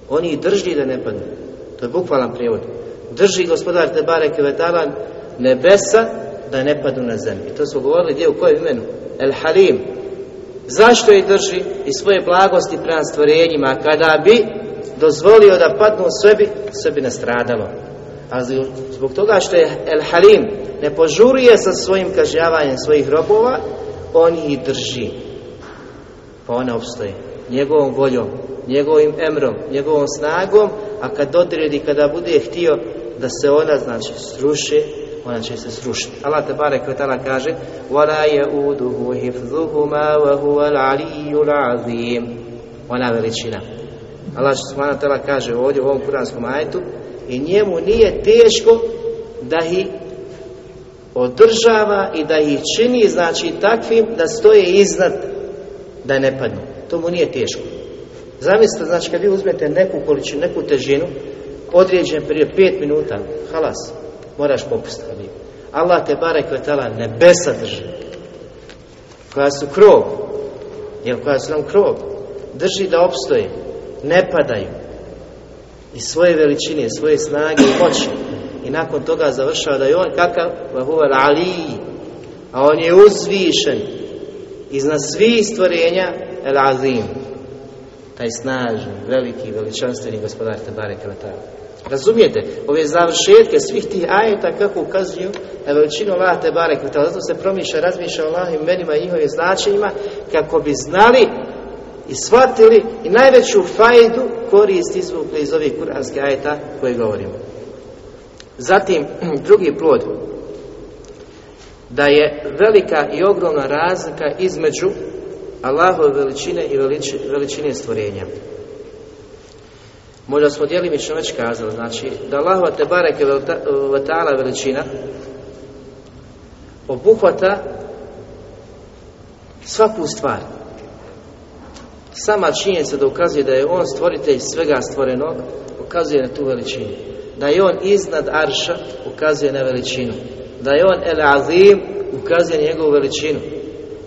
On ih drži da ne padne. To je bukvalan prijevod. Drži gospodar te bareke letala nebesa da ne padnu na zemlju. To smo govorili gdje u kojem imenu? El Halim. Zašto je drži i svoje blagosti prema stvorenjima kada bi dozvolio da padnu sebi, sebi nastradalo. A zbog toga što je El Halim ne požuruje sa svojim kažnjavanjem svojih robova, on ih drži. Pa one opstoje. Njegovom voljom, njegovim emrom, njegovom snagom, a kad odredi, kada bude htio da se ona, znači, sruši, ona će se srušiti. Allah te barek vetala kaže وَلَا يَؤُدُهُ حِفْظُهُمَا وَهُوَ الْعَلِيُّ الْعَظِيمُ Ona veličina. Allah subhanahu wa kaže ovdje u ovom kuranskom ajetu i njemu nije teško da ih održava i da ih čini znači takvim da stoje iznad da ne padnu. To mu nije teško. Zamislite, znači kad vi uzmete neku količinu, neku težinu, određen prije pet minuta, halas, moraš popustiti. Allah te barek vetala nebesa drži. Koja su krov, jer koja su nam krov, drži da opstoje, ne padaju. I svoje veličine, svoje snage i moći. I nakon toga završava da je on kakav? Vahuval Ali. A on je uzvišen iznad svih stvorenja El Azim. Taj snažni, veliki, veličanstveni gospodar Tebare Kvetala. Razumijete? Ove završetke svih tih ajeta kako ukazuju na veličinu Allah te barek Zato se promišlja, razmišlja o Allah imenima i njihovim značenjima kako bi znali i shvatili i najveću fajdu korist izvukli iz ovih kuranskih ajeta koje govorimo. Zatim, drugi plod, da je velika i ogromna razlika između Allahove veličine i veličine stvorenja. Možda smo djelimično već kazali, znači da Allahova te bareke vatala veličina obuhvata svaku stvar. Sama činjenica da ukazuje da je on stvoritelj svega stvorenog, ukazuje na tu veličinu. Da je on iznad arša, ukazuje na veličinu. Da je on el azim, ukazuje na njegovu veličinu.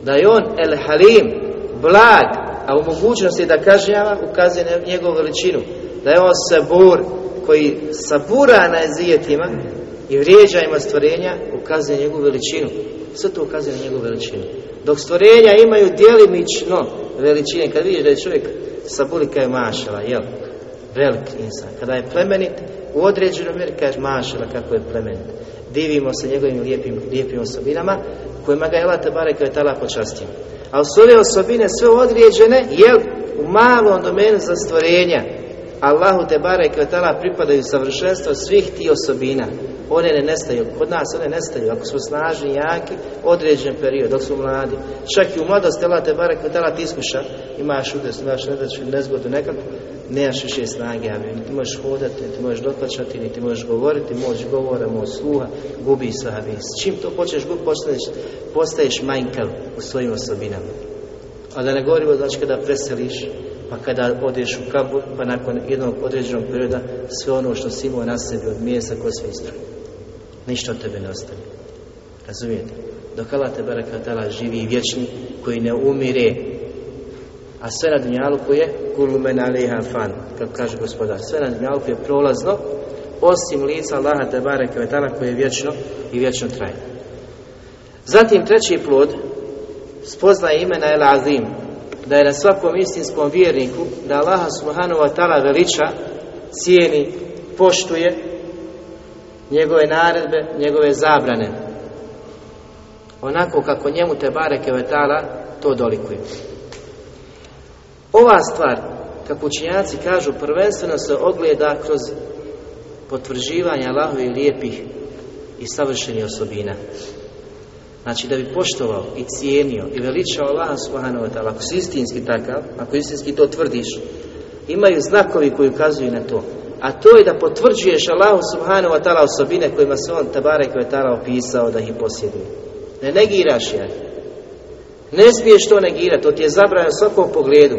Da je on el halim, blag, a u mogućnosti da kažnjava, ukazuje na njegovu veličinu da je on sabur koji sabura na ezijetima i vrijeđajima stvorenja ukazuje njegovu veličinu. Sve to ukazuje na njegovu veličinu. Dok stvorenja imaju djelimično veličine, kad vidiš da je čovjek saburi kao je mašala, jel? Velik insan. Kada je plemenit, u određenom mjeri kaže mašala kako je plemenit. Divimo se njegovim lijepim, lijepim osobinama kojima ga je Allah Tebare kao je tala počastio. A su ove osobine sve određene, jel? U malom domenu za stvorenja Allahu te bare i pripadaju savršenstvo svih ti osobina. One ne nestaju. Kod nas one nestaju. Ako smo snažni, jaki, određen period, dok su mladi. Čak i u mladosti Allah te bare i ti iskuša. Imaš udes, imaš nedaću, nezgodu nekako. Nemaš više snage, a niti možeš hodati, niti možeš doplaćati, niti možeš govoriti, moć govora, moć sluha, gubi sahabi. S čim to počneš gubiti, postaješ, postaješ manjkav u svojim osobinama. A da ne govorimo, znači kada preseliš, pa kada odeš u kabur, pa nakon jednog određenog perioda sve ono što si imao na sebi od mjesa koje sve istroji. Ništa od tebe ne ostane. Razumijete? Dok Allah te barakatala živi i vječni, koji ne umire, a sve na dunjaluku je kulumen aliha fan, kako kaže gospodar. Sve na dunjaluku je prolazno, osim lica Allaha te barakatala koje je vječno i vječno trajno. Zatim treći plod spoznaje imena El Azim, da je na svakom istinskom vjerniku da Allaha subhanahu wa ta'ala veliča, cijeni, poštuje njegove naredbe, njegove zabrane. Onako kako njemu te bareke vetala to dolikuje. Ova stvar, kako učinjaci kažu, prvenstveno se ogleda kroz potvrđivanje Allahovi lijepih i savršenih osobina. Znači da bi poštovao i cijenio i veličao Allah subhanahu wa ta'ala, ako si istinski takav, ako istinski to tvrdiš, imaju znakovi koji ukazuju na to. A to je da potvrđuješ Allahu subhanahu wa ta'ala osobine kojima se on tabarek wa ta'ala opisao da ih posjeduje. Ne negiraš je. Ne smiješ to negirati, to ti je zabranjeno u svakom pogledu.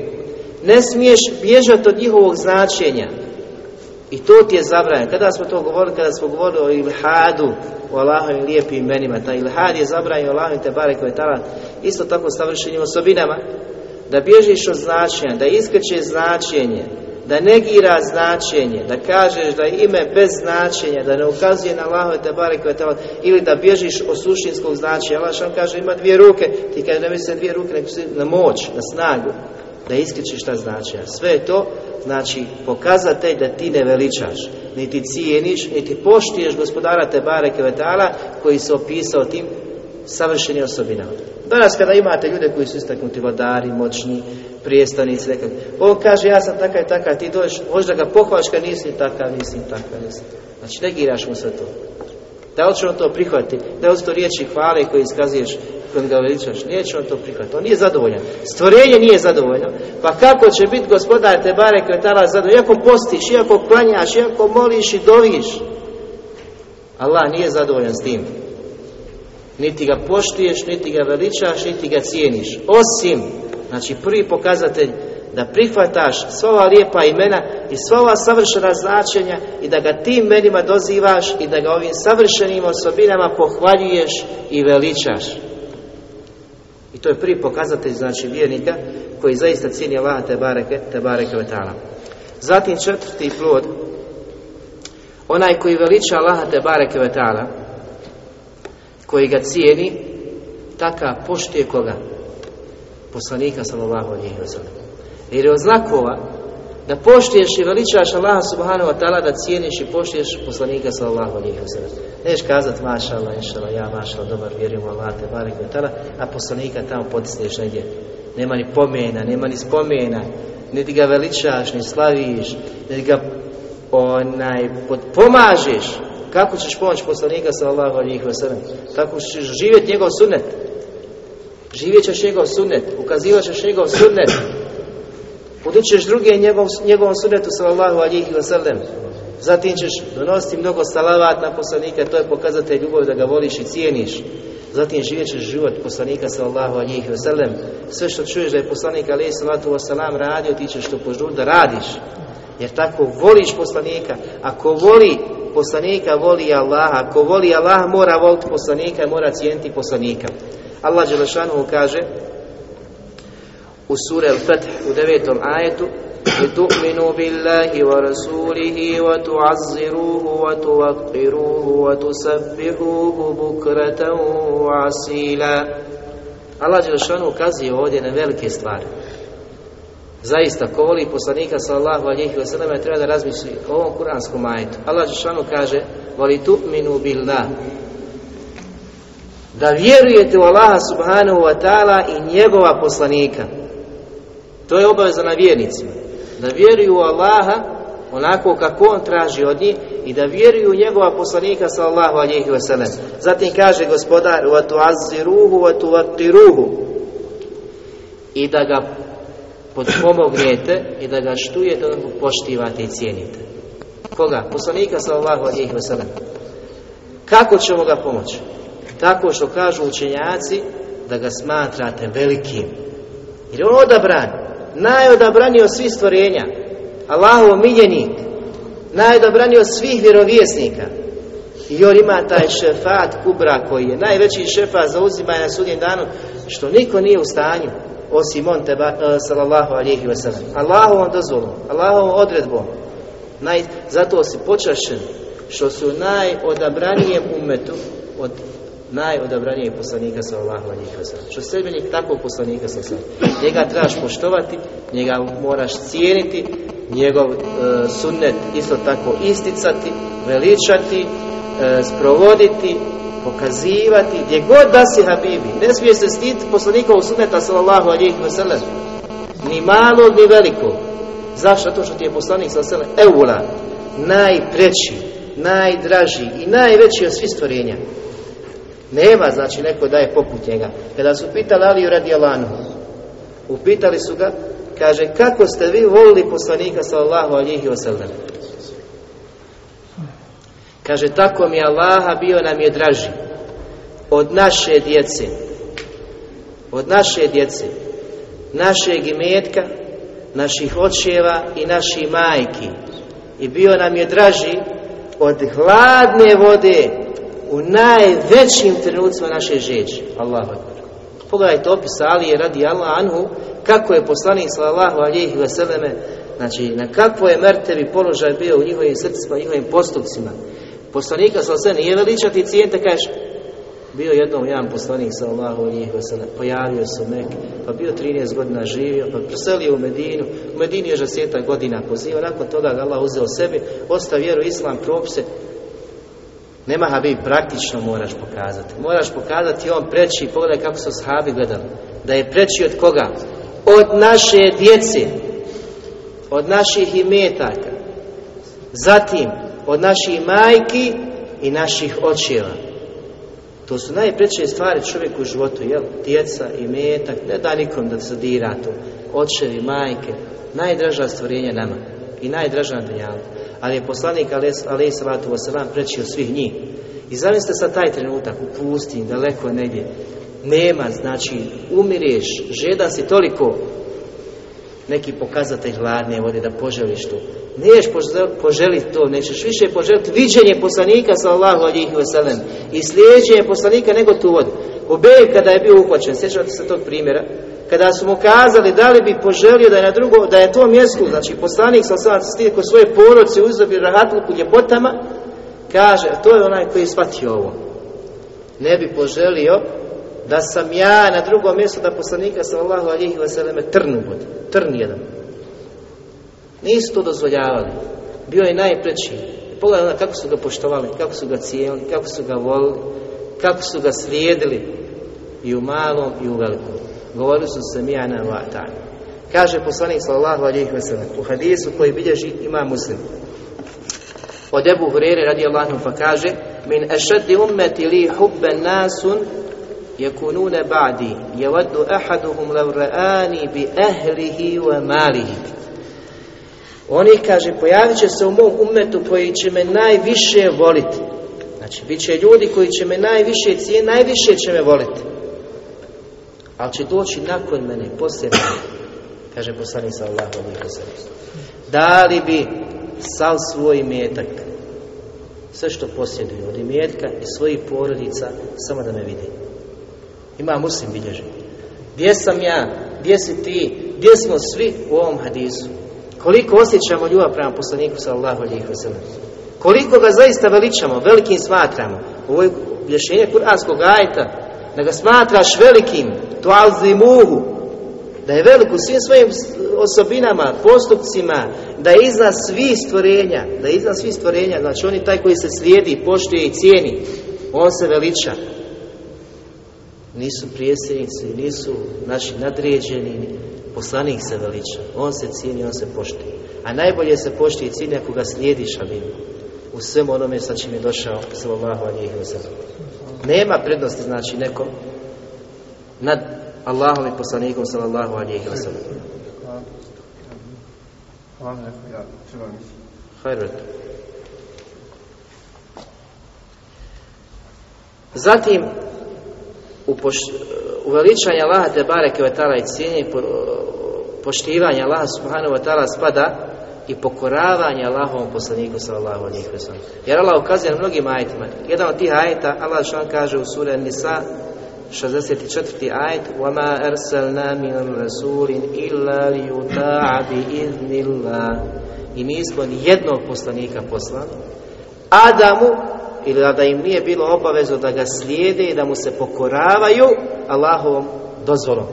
Ne smiješ bježati od njihovog značenja. I to ti je zabranjeno. Kada smo to govorili, kada smo govorili o ilhadu, o Allahovim lijepim imenima, taj ilhad je zabranjen Allahovim te barek isto tako savršenim osobinama, da bježiš od značenja, da iskreće značenje, da negira značenje, da kažeš da ime bez značenja, da ne ukazuje na Allahove te barek ili da bježiš od suštinskog značenja. Allah što kaže ima dvije ruke, ti kaže ne misli dvije ruke, na moć, na snagu, da iskrećeš ta značenja. Sve je to znači pokazatelj da ti ne veličaš, niti cijeniš, niti poštiješ gospodara te bareke vetala koji se opisao tim savršenim osobinama. Danas kada imate ljude koji su istaknuti vladari, moćni, prijestanici, nekak, on kaže ja sam takav i takav, ti dođeš, možda ga pohvališ kad nisi takav, nisi takav, nisi. Znači negiraš mu sve to. Da li će on to prihvati? Da li su to riječi hvale koje iskazuješ kojim ga veličaš? Neće on to prihvatiti. On nije zadovoljan. Stvorenje nije zadovoljno. Pa kako će biti gospodar te bare kvetala zadovoljan? Iako postiš, iako klanjaš, iako moliš i doviš. Allah nije zadovoljan s tim. Niti ga poštuješ, niti ga veličaš, niti ga cijeniš. Osim, znači prvi pokazatelj da prihvataš sva ova lijepa imena i sva ova savršena značenja i da ga tim imenima dozivaš i da ga ovim savršenim osobinama pohvaljuješ i veličaš. To je prvi pokazatelj znači vjernika koji zaista cijeni Allah te bareke, te bareke vetala. Zatim četvrti plod onaj koji veliča Allah te bareke vetala koji ga cijeni takav poštuje koga? Poslanika sallallahu alejhi ve jer je od znakova da poštuješ i veličaš Allaha subhanahu wa ta'ala da cijeniš i poštuješ poslanika sallallahu alaihi wa sallam. Neš kazat maša Allah, ja maša dobar, vjerujem Allah, te barik a poslanika tamo potisneš negdje. Nema ni pomena, nema ni spomena, niti ga veličaš, ni slaviš, niti ga onaj, pomažeš. Kako ćeš pomoći poslanika sallallahu alaihi wa sallam? Kako ćeš živjeti njegov sunnet? Živjet ćeš njegov sunnet, ukazivat ćeš njegov sunnet, Podučeš druge njegov, njegovom sunetu sallallahu alihi wasallam. Zatim ćeš donositi mnogo salavat na poslanika, to je pokazatelj ljubavi da ga voliš i cijeniš. Zatim živjet ćeš život poslanika sallallahu alihi wasallam. Sve što čuješ da je poslanik alihi sallatu wasallam radio, ti ćeš to požur da radiš. Jer tako voliš poslanika. Ako voli poslanika, voli Allaha. Ako voli Allaha, mora voliti poslanika mora cijeniti poslanika. Allah Đelešanu kaže u sure Al-Fath u devetom ajetu لتؤمنوا بالله ورسوله وتعزروه وتوقروه وتسبحوه بكرة وعسيلا Allah Đelšanu ukazuje ovdje na velike stvari. Zaista, ko voli poslanika sallallahu alihi wasallam treba da razmisli o ovom kuranskom ajetu. Allah Đelšanu kaže Voli tu'minu billah da vjerujete u Allaha subhanahu wa ta'ala i njegova poslanika. To je obaveza na vjernicima. Da vjeruju u Allaha onako kako on traži od njih i da vjeruju u njegova poslanika sallallahu alejhi ve. Zatim kaže gospodar: "Wa tu'azziruhu wa tuwaqqiruhu." I da ga potpomognete i da ga štujete, da poštivate i cijenite. Koga? Poslanika sallallahu alejhi ve sellem. Kako ćemo ga pomoći? Tako što kažu učenjaci da ga smatrate velikim. Jer je on odabran najodabraniji od svih stvorenja, Allahov miljenik, najodabraniji od svih vjerovjesnika. I on ima taj šefat kubra koji je najveći šefat za uzimanje na sudnjem danu, što niko nije u stanju, osim on teba, uh, sallallahu alihi wasallam. Allahovom dozvolom, Allahovom odredbom. Naj, zato si počašen što su najodabranijem umetu od najodabranijeg poslanika sallallahu alejhi ve sellem. Što sljedbenik takvog poslanika sallallahu Njega trebaš poštovati, njega moraš cijeniti, njegov e, sunnet isto tako isticati, veličati, e, sprovoditi, pokazivati, gdje god da si Habibi. Ne smije se stiti poslanikovog sunneta sallallahu alejhi ve sellem. Ni malo, ni veliko. Zašto? Zato što ti je poslanik sallallahu alejhi eula, najpreći, najdraži i najveći od svih stvorenja. Nema, znači, neko da je poput njega. Kada su pitali Aliju radi Alanu, upitali su ga, kaže, kako ste vi volili poslanika sallallahu alihi wasallam? Kaže, tako mi Allaha bio nam je draži od naše djece, od naše djece, našeg imetka, naših očeva i naših majki. I bio nam je draži od hladne vode u najvećim trenucima naše žeđe. Allahu akbar. Pogledajte opis Alije radi Allah anhu kako je poslanik sallallahu alejhi ve selleme znači na kakvo je mertebi položaj bio u njihovim srcima, u njihovim postupcima. Poslanika sallallahu nije veličati cijente kažeš bio jednom jedan poslanik sallallahu alejhi ve sellem pojavio se u Mekke, pa bio 13 godina živio, pa preselio u Medinu. U Medini je žaseta godina poziva, nakon toga ga Allah uzeo sebi, ostao vjeru islam propise, nema Habib, praktično moraš pokazati. Moraš pokazati on preći, pogledaj kako su sahabi gledali. Da je preći od koga? Od naše djece, od naših imetaka, zatim od naših majki i naših očeva. To su najpreće stvari čovjeku u životu, jel? Djeca, imetak, ne da nikom da se dira to. Očevi, majke, najdraža stvorenja nama i najdraža na dunjalu ali je poslanik alaih salatu wasalam preći svih njih. I zamislite sad taj trenutak u pustinji, daleko negdje, nema, znači, umireš, žeda si toliko neki pokazatelj hladne vode da poželiš to. Niješ poželiti to, nećeš više poželiti viđenje poslanika sallahu alihi wasalam i slijeđenje poslanika nego tu vodu. Ubej kada je bio uhvaćen, sjećate se tog primjera, kada su mu kazali da li bi poželio da je na drugo, da je to mjesto, znači poslanik sa sad stije kod svoje porodce uzdobi rahatluku ljepotama, kaže, to je onaj koji je shvatio ovo. Ne bi poželio da sam ja na drugom mjestu da poslanika sallallahu alihi wasallam trnu bude, trn jedan. Nisu to dozvoljavali. Bio je najpreći. Pogledaj kako su ga poštovali, kako su ga cijelili, kako su ga volili, kako su ga slijedili i u malom i u velikom. Govorili su se mijana wa Kaže poslanik sallallahu alejhi ve sellem u hadisu koji bilježi ima muslim. Od Ebu Hurere radijallahu anhu pa kaže min ashaddi ummati li hubban nasun yakununa ba'di yawaddu ahaduhum law ra'ani bi ahlihi wa malihi. Oni kaže pojavit će se u mom umetu koji će me najviše voliti znači bit će ljudi koji će me najviše cije najviše će me voliti ali će doći nakon mene, poslije mene, kaže poslanik sallallahu alaihi wa Da li bi sav svoj metak, sve što posjeduju od imetka i svojih porodica, samo da me vidi. Ima muslim bilježi. Gdje sam ja? Gdje si ti? Gdje smo svi u ovom hadisu? Koliko osjećamo ljubav prema poslaniku sallallahu alaihi wa Koliko ga zaista veličamo, velikim smatramo. Ovo je objašnjenje kuranskog ajta, da ga smatraš velikim, tuazimuhu, da je velik u svim svojim osobinama, postupcima, da je iznad svih stvorenja, da je iznad svih stvorenja, znači on je taj koji se slijedi, poštuje i cijeni, on se veliča. Nisu prijesednici, nisu naši nadređeni, poslanik se veliča, on se cijeni, on se poštuje. A najbolje se poštuje i cijeni ako ga slijediš, ali u svem onome sa čim je došao, sallallahu alihi wa sallam. Nema prednosti, znači, nekom nad Allahom i poslanikom sallallahu alihi wa sallam. Zatim, u uveličanje Allaha te bareke i cijenje poštivanje Allaha subhanahu wa spada i pokoravanje Allahovom poslaniku sallallahu alejhi ve sellem. Jer Allah ukazuje na mnogim ajetima. Jedan od tih ajeta Allah šan kaže u sure Nisa 64. ajet: "Wa ma arsalna min rasulin illa liyuta'a bi iznillah." I nismo ni jednog poslanika poslali Adamu ili da im nije bilo obavezno da ga slijede i da mu se pokoravaju Allahovom dozvolom.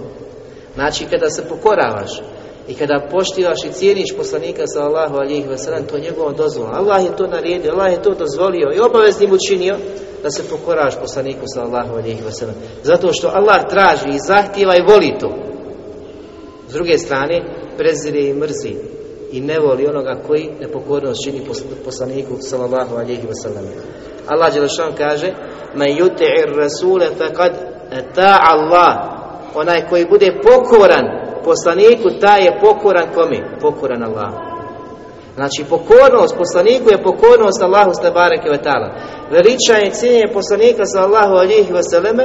Znači, kada se pokoravaš, i kada poštivaš i cijeniš poslanika sallallahu alihi wasallam, to njegovom dozvolom. Allah je to naredio, Allah je to dozvolio i obaveznim učinio da se pokoravaš poslaniku sallallahu alihi wasallam. Zato što Allah traži i zahtjeva i voli to. S druge strane, prezire i mrzi i ne voli onoga koji nepokornost čini poslaniku sallallahu alihi wasallam. Allah Đelešan kaže Man yuti'ir rasule faqad ta Allah Onaj koji bude pokoran poslaniku, taj je pokoran kome? Pokoran Allah. Znači, pokornost poslaniku je pokornost Allahu ste bareke ve ta'ala. Veličanje i cijenjenje poslanika sallallahu alihi wasallam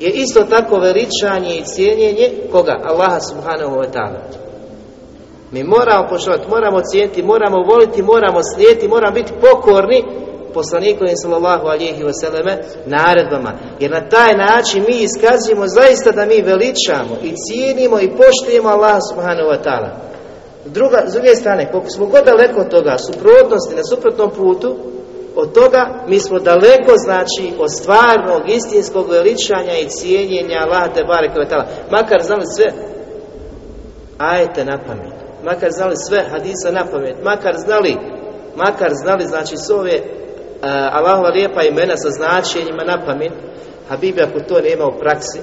je isto tako veličanje i cijenjenje koga? Allaha subhanahu wa. Mi moramo poštovati, moramo cijeniti, moramo voliti, moramo slijediti, moramo biti pokorni poslanikovim sallallahu alihi wasallame naredbama. Jer na taj način mi iskazujemo zaista da mi veličamo i cijenimo i poštujemo Allah subhanahu wa ta'ala. Druga, s druge strane, koliko smo god daleko od toga, suprotnosti na suprotnom putu, od toga mi smo daleko, znači, od stvarnog, istinskog veličanja i cijenjenja Allaha te bareke ve ta'ala. Makar znali sve ajete na pamet, makar znali sve hadisa na pamet, makar znali makar znali, znači, s ove Allahova lijepa imena sa značenjima na pamet, Habibi ako to nema u praksi,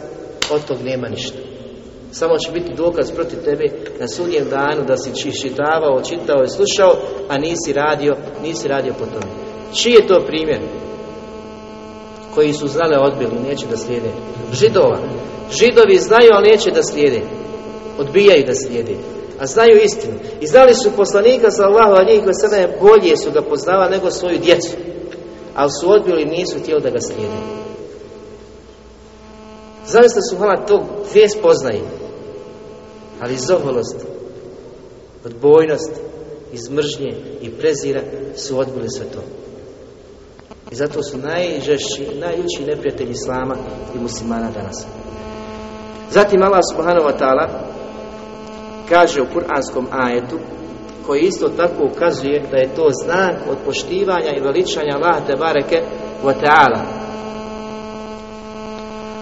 od tog nema ništa. Samo će biti dokaz protiv tebe na sudnjem danu da si čitavao, čitao i slušao, a nisi radio, nisi radio po tome. Čiji je to primjer? Koji su znali odbili, neće da slijede. Židova. Židovi znaju, ali neće da slijede. Odbijaju da slijede a znaju istinu. I znali su poslanika sallahu alijih wasallam bolje su ga poznava nego svoju djecu. Ali su odbili nisu htjeli da ga slijede. Zavisno su hvala tog dvije spoznaje. Ali iz oholosti, odbojnost, iz mržnje i prezira su odbili sve to. I zato su najžešći, najljući neprijatelji Islama i muslimana danas. Zatim Allah subhanahu wa ta'ala kaže u kuranskom ajetu koji isto tako ukazuje da je to znak od poštivanja i veličanja Allah te bareke wa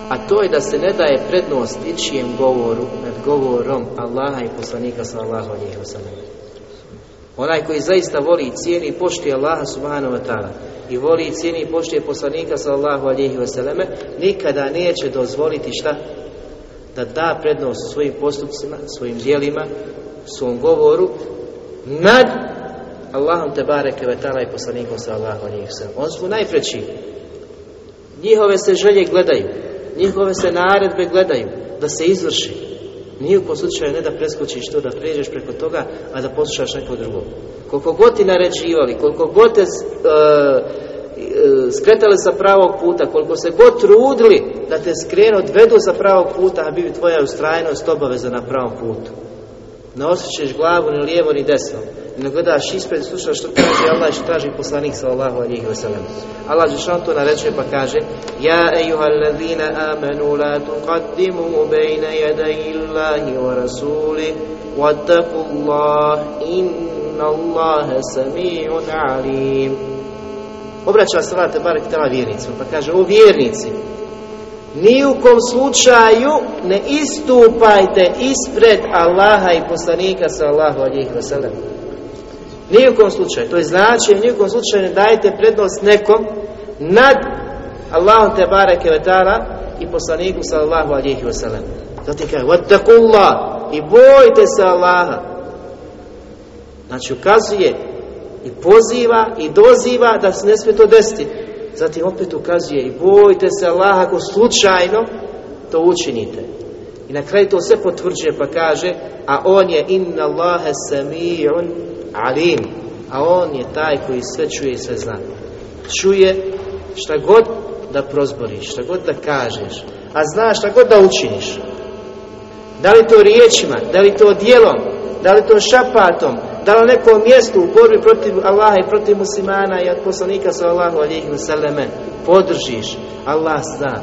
a to je da se ne daje prednost ičijem govoru nad govorom Allaha i poslanika sallallahu alaihi wa sallam onaj koji zaista voli i cijeni i poštuje Allaha subhanahu wa ta'ala i voli i cijeni i poštuje poslanika sallallahu alaihi wa sallam nikada neće dozvoliti šta? Da da prednost svojim postupcima, svojim dijelima, svom govoru nad Allahom te bareke vetala i poslanikom sallahu alijih sallam. On su najpreći. Njihove se želje gledaju, njihove se naredbe gledaju, da se izvrši. Nije u slučaju ne da preskočiš to, da pređeš preko toga, a da poslušaš neko drugo. Koliko god ti naređivali, koliko god te uh, skretali sa pravog puta, koliko se god trudili da te skrenu, odvedu sa pravog puta, a bi tvoja ustrajnost obaveza na pravom putu. Ne osjećaš glavu ni lijevo ni desno. Ne gledaš ispred, slušaš što kaže Allah i što traži poslanik sallallahu alihi wasallam. Allah Žešan to naređuje pa kaže Ja ejuha alladhina amanu la tuqaddimu bejna jadaj Allahi wa rasuli wattaku Allah inna Allahe sami'un alim. Obraća se Allah tebarek tela vjernicima pa kaže o vjernici ni u kom slučaju ne istupajte ispred Allaha i poslanika sallahu alijih wasallam. Ni u kom slučaju. To je znači, ni u kom slučaju ne dajte prednost nekom nad Allahom te bareke vetara i poslaniku sallahu alijih wasallam. Zatim kaže, vattakullah i bojte se Allaha. Znači ukazuje i poziva i doziva da se ne smije to desiti. Zatim opet ukazuje i bojte se Allaha ako slučajno to učinite. I na kraju to sve potvrđuje pa kaže a on je inna Allahe sami'un alim. A on je taj koji sve čuje i sve zna. Čuje šta god da prozboriš, šta god da kažeš, a zna šta god da učiniš. Da li to riječima, da li to dijelom, da li to šapatom, da li nekom mjestu u borbi protiv Allaha i protiv muslimana i od poslanika sallahu alihi vseleme podržiš, Allah zna.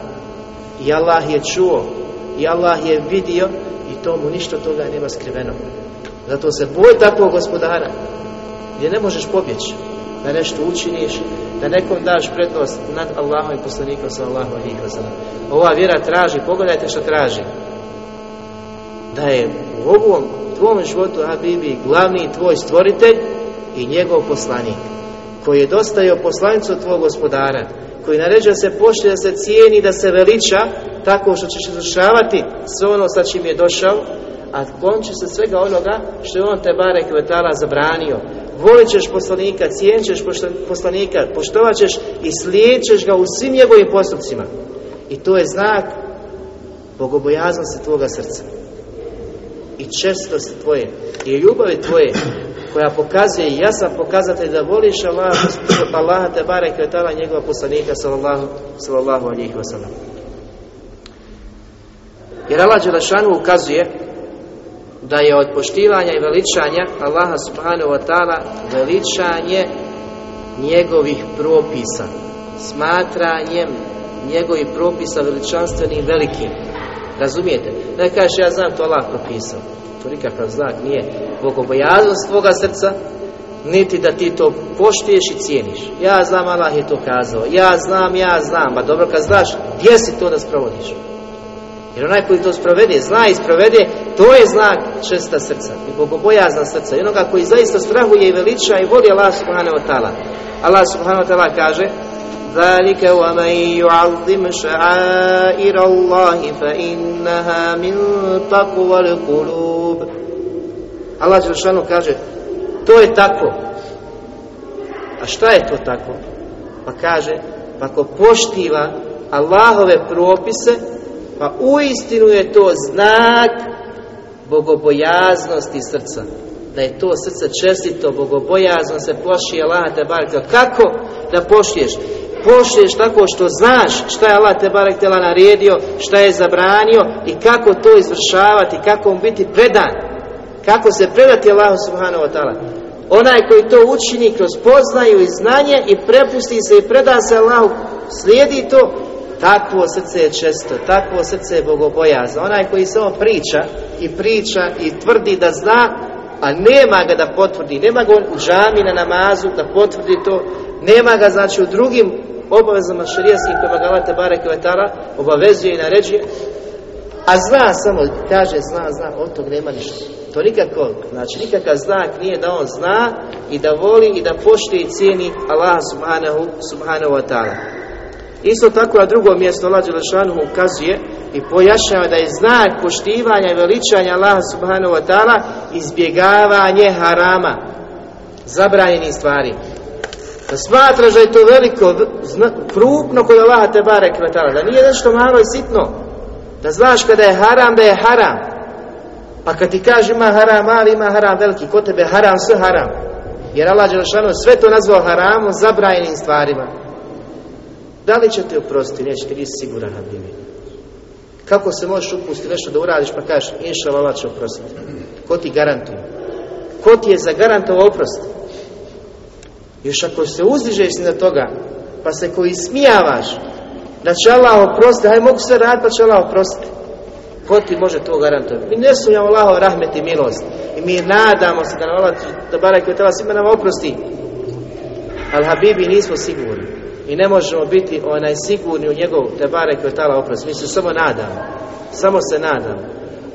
I Allah je čuo. I Allah je vidio i tomu ništa toga nema skriveno. Zato se boj takvog gospodara gdje ne možeš pobjeći. Da nešto učiniš da nekom daš prednost nad Allahom i poslanikom sallallahu alaihi wa sallam. Ova vjera traži, pogledajte što traži. Da je u ovom tvom životu Habibi glavni tvoj stvoritelj i njegov poslanik koji je dostavio poslanicu tvog gospodara koji naređuje se pošli da se cijeni da se veliča tako što ćeš izvršavati sve ono sa čim je došao a klon će se svega onoga što je on te bare kvetala zabranio. Volit ćeš poslanika, cijenit ćeš poslanika poštovat ćeš i slijedit ga u svim njegovim postupcima. I to je znak bogobojaznosti tvoga srca i čestosti tvoje i ljubavi tvoje koja pokazuje jasan pokazatelj da voliš Allah, Allaha te barek i tala njegova poslanika sallallahu, sallallahu alihi wasallam. Jer Allah Đelešanu ukazuje da je od poštivanja i veličanja Allaha subhanahu wa ta'ala veličanje njegovih propisa smatranjem njegovih propisa veličanstvenim velikim razumijete? Ne kažeš ja znam to Allah propisao. To nikakav znak nije bogobojaznost tvoga srca niti da ti to poštiješ i cijeniš. Ja znam Allah je to kazao. Ja znam, ja znam, pa dobro kad znaš gdje si to da sprovodiš? Jer onaj koji to sprovede, zna i sprovede to je znak česta srca i bogobojazna srca i onoga koji zaista strahuje i veliča i voli Allah subhanahu wa ta'ala. Allah subhanahu wa ta'ala kaže ذلك ومن يعظم شعائر الله فإنها من تقوى القلوب Allah Đelšanu kaže to je tako a šta je to tako pa kaže pa ko poštiva Allahove propise pa uistinu je to znak bogobojaznosti srca da je to srce čestito, bogobojazno se pošije Allah te barek kako da poštiješ Poštiješ tako što znaš šta je Allah te barek tela naredio šta je zabranio i kako to izvršavati kako mu biti predan kako se predati Allahu subhanahu wa ta'ala. Onaj koji to učini kroz poznaju i znanje i prepusti se i preda se Allahu slijedi to takvo srce je često takvo srce je bogobojazno. Onaj koji samo priča i priča i tvrdi da zna a nema ga da potvrdi nema ga u džami na namazu da potvrdi to nema ga znači u drugim obavezama šarijaskim kojima ga Allah Tebare Kvetara obavezuje i naređuje a zna samo, kaže zna, zna, od tog nema ništa. To nikako, znači nikakav znak nije da on zna i da voli i da poštuje i cijeni Allah subhanahu, subhanahu wa ta'ala. Isto tako na drugom mjestu Allah Đelešanu ukazuje i pojašnjava da je znak poštivanja i veličanja Allah subhanahu wa ta'ala izbjegavanje harama, zabranjenih stvari. Da smatraš da je to veliko, krupno kod Allaha te barek da nije nešto malo i sitno, da znaš kada je haram, da je haram. Pa kad ti kaže ima haram mali, ima haram veliki, kod tebe haram, sve haram. Jer Allah Đelešanu sve to nazvao haramom, zabranjenim stvarima. Da li će te oprostiti? Neće ti nisi siguran, Habibi. Kako se možeš upustiti nešto da uradiš pa kažeš, inša Allah će oprostiti? Ko ti garantuje? Ko ti je zagarantovao oprost? Još ako se uzdižeš na toga, pa se koji smijavaš, da će Allah oprostiti, hajde mogu se raditi pa će Allah oprostiti. Ko ti može to garantovati? Mi ne sumnjamo Allahov rahmet i milost. I mi nadamo se da nam Allah, da baraj koji tela svima nam oprosti. Ali Habibi nismo sigurni. I ne možemo biti onaj sigurni u njegov te baraj koji tela oprosti. Mi se samo nadamo. Samo se nadamo.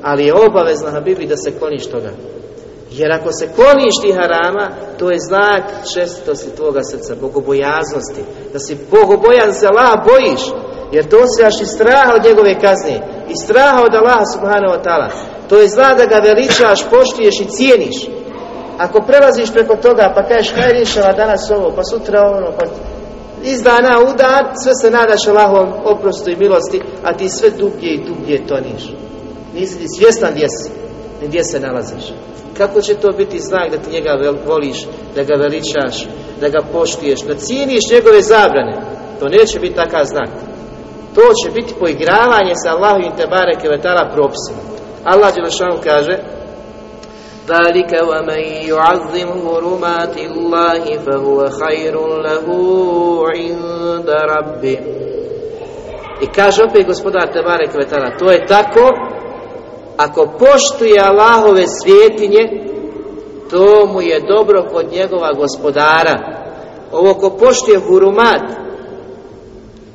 Ali je obavezno Habibi da se kloniš toga. Jer ako se kloniš ti harama, to je znak čestitosti tvoga srca, bogobojaznosti. Da si bogobojan se Allah bojiš, jer to osjećaš i straha od njegove kazne, i straha od Allaha subhanahu wa ta'ala. To je znak da ga veličaš, poštuješ i cijeniš. Ako prelaziš preko toga, pa kažeš, kaj rješava danas ovo, pa sutra ono, pa iz dana u dan, sve se nadaš Allahom oprostu i milosti, a ti sve dublje i dublje toniš. Nisi svjestan gdje si, gdje se nalaziš. Kako će to biti znak da ti njega voliš, da ga veličaš, da ga poštuješ, da cijeniš njegove zabrane? To neće biti takav znak. To će biti poigravanje sa Allahovim te bareke vetala propisima. Allah Đelešanu kaže ذلك ومن يعظم حرمات الله فهو خير له عند ربه I kaže opet gospodar Tebare Kvetala, to je tako ako poštuje Allahove svjetinje, to mu je dobro kod njegova gospodara. Ovo ko poštuje hurumat,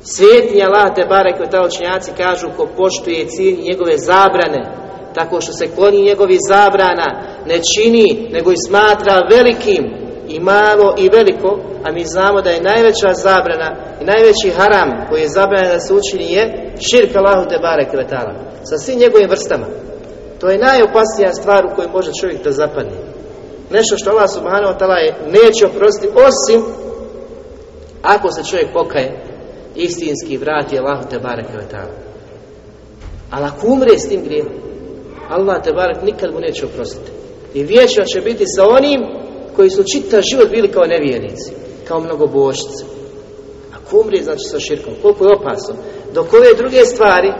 Svijetnji Allah te barek ta učenjaci kažu ko poštuje cilj njegove zabrane tako što se kloni njegovi zabrana ne čini nego i smatra velikim i malo i veliko a mi znamo da je najveća zabrana i najveći haram koji je zabranjen da se učini je širk Allahu te barek sa svim njegovim vrstama to je najopasnija stvar u kojoj može čovjek da zapadne nešto što Allah subhanahu wa ta'ala neće oprostiti osim ako se čovjek pokaje istinski vrati Allahu te barek Ali ako umre s tim grijehom, Allah te barek nikad mu neće oprostiti. I vječno će biti sa onim koji su čitav život bili kao nevjernici, kao mnogobošci. Ako umre, znači sa širkom, koliko je opasno. Dok ove druge stvari,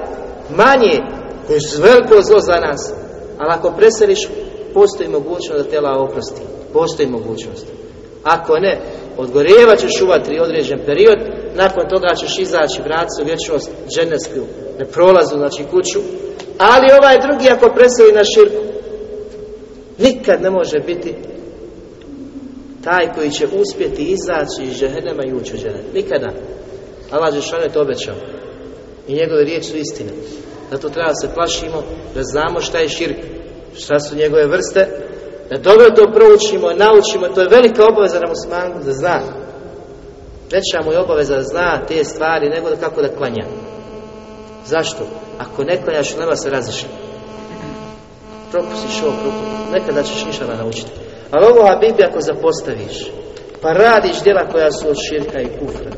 manje, koje su veliko zlo za nas, ali ako preseliš, postoji mogućnost da tela oprosti. Postoji mogućnost. Ako ne, odgorevat ćeš u vatri određen period, nakon toga ćeš izaći, vratiti u vječnost dženevsku, ne prolazu, znači kuću, ali ovaj drugi ako preseli na širku, nikad ne može biti taj koji će uspjeti izaći iz džehennema i ući u. Nikada. Allah Žešan to obećao. I njegove riječi su istine. Zato treba da se plašimo, da znamo šta je širk, šta su njegove vrste, da dobro to proučimo, naučimo, to je velika obaveza na muslimanu da zna. Veća mu je obaveza da zna te stvari nego da kako da klanja. Zašto? Ako ne klanjaš, nema se razišli. Propustiš ovo, propustiš. Nekada ćeš ništa naučiti. Ali ovo Habibi ako zapostaviš, pa radiš djela koja su od širka i kufra.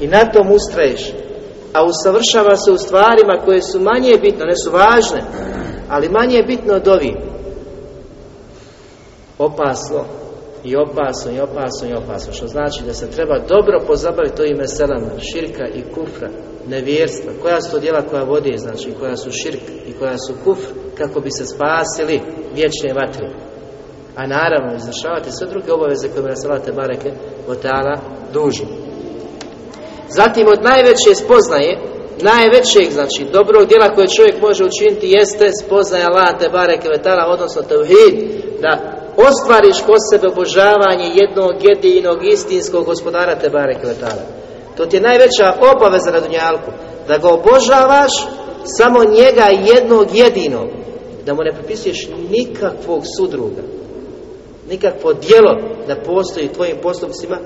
I na tom ustraješ. A usavršava se u stvarima koje su manje bitne, ne su važne, ali manje bitno od ovih. Opasno i opasno i opasno i opasno. Što znači da se treba dobro pozabaviti ovim meselama, širka i kufra, nevjerstva. Koja su to djela koja vodi, znači koja su širk i koja su kufr, kako bi se spasili vječne vatre. A naravno, izvršavati sve druge obaveze koje nas salate bareke od tala duži. Zatim od najveće spoznaje, najvećeg, znači, dobrog djela koje čovjek može učiniti jeste spoznaje Allah te bareke odnosno tevhid, da ostvariš kod sebe obožavanje jednog jedinog istinskog gospodara te bareke To ti je najveća obaveza na dunjalku. Da ga obožavaš samo njega jednog jedinog. Da mu ne pripisuješ nikakvog sudruga. Nikakvo djelo da postoji u tvojim postupcima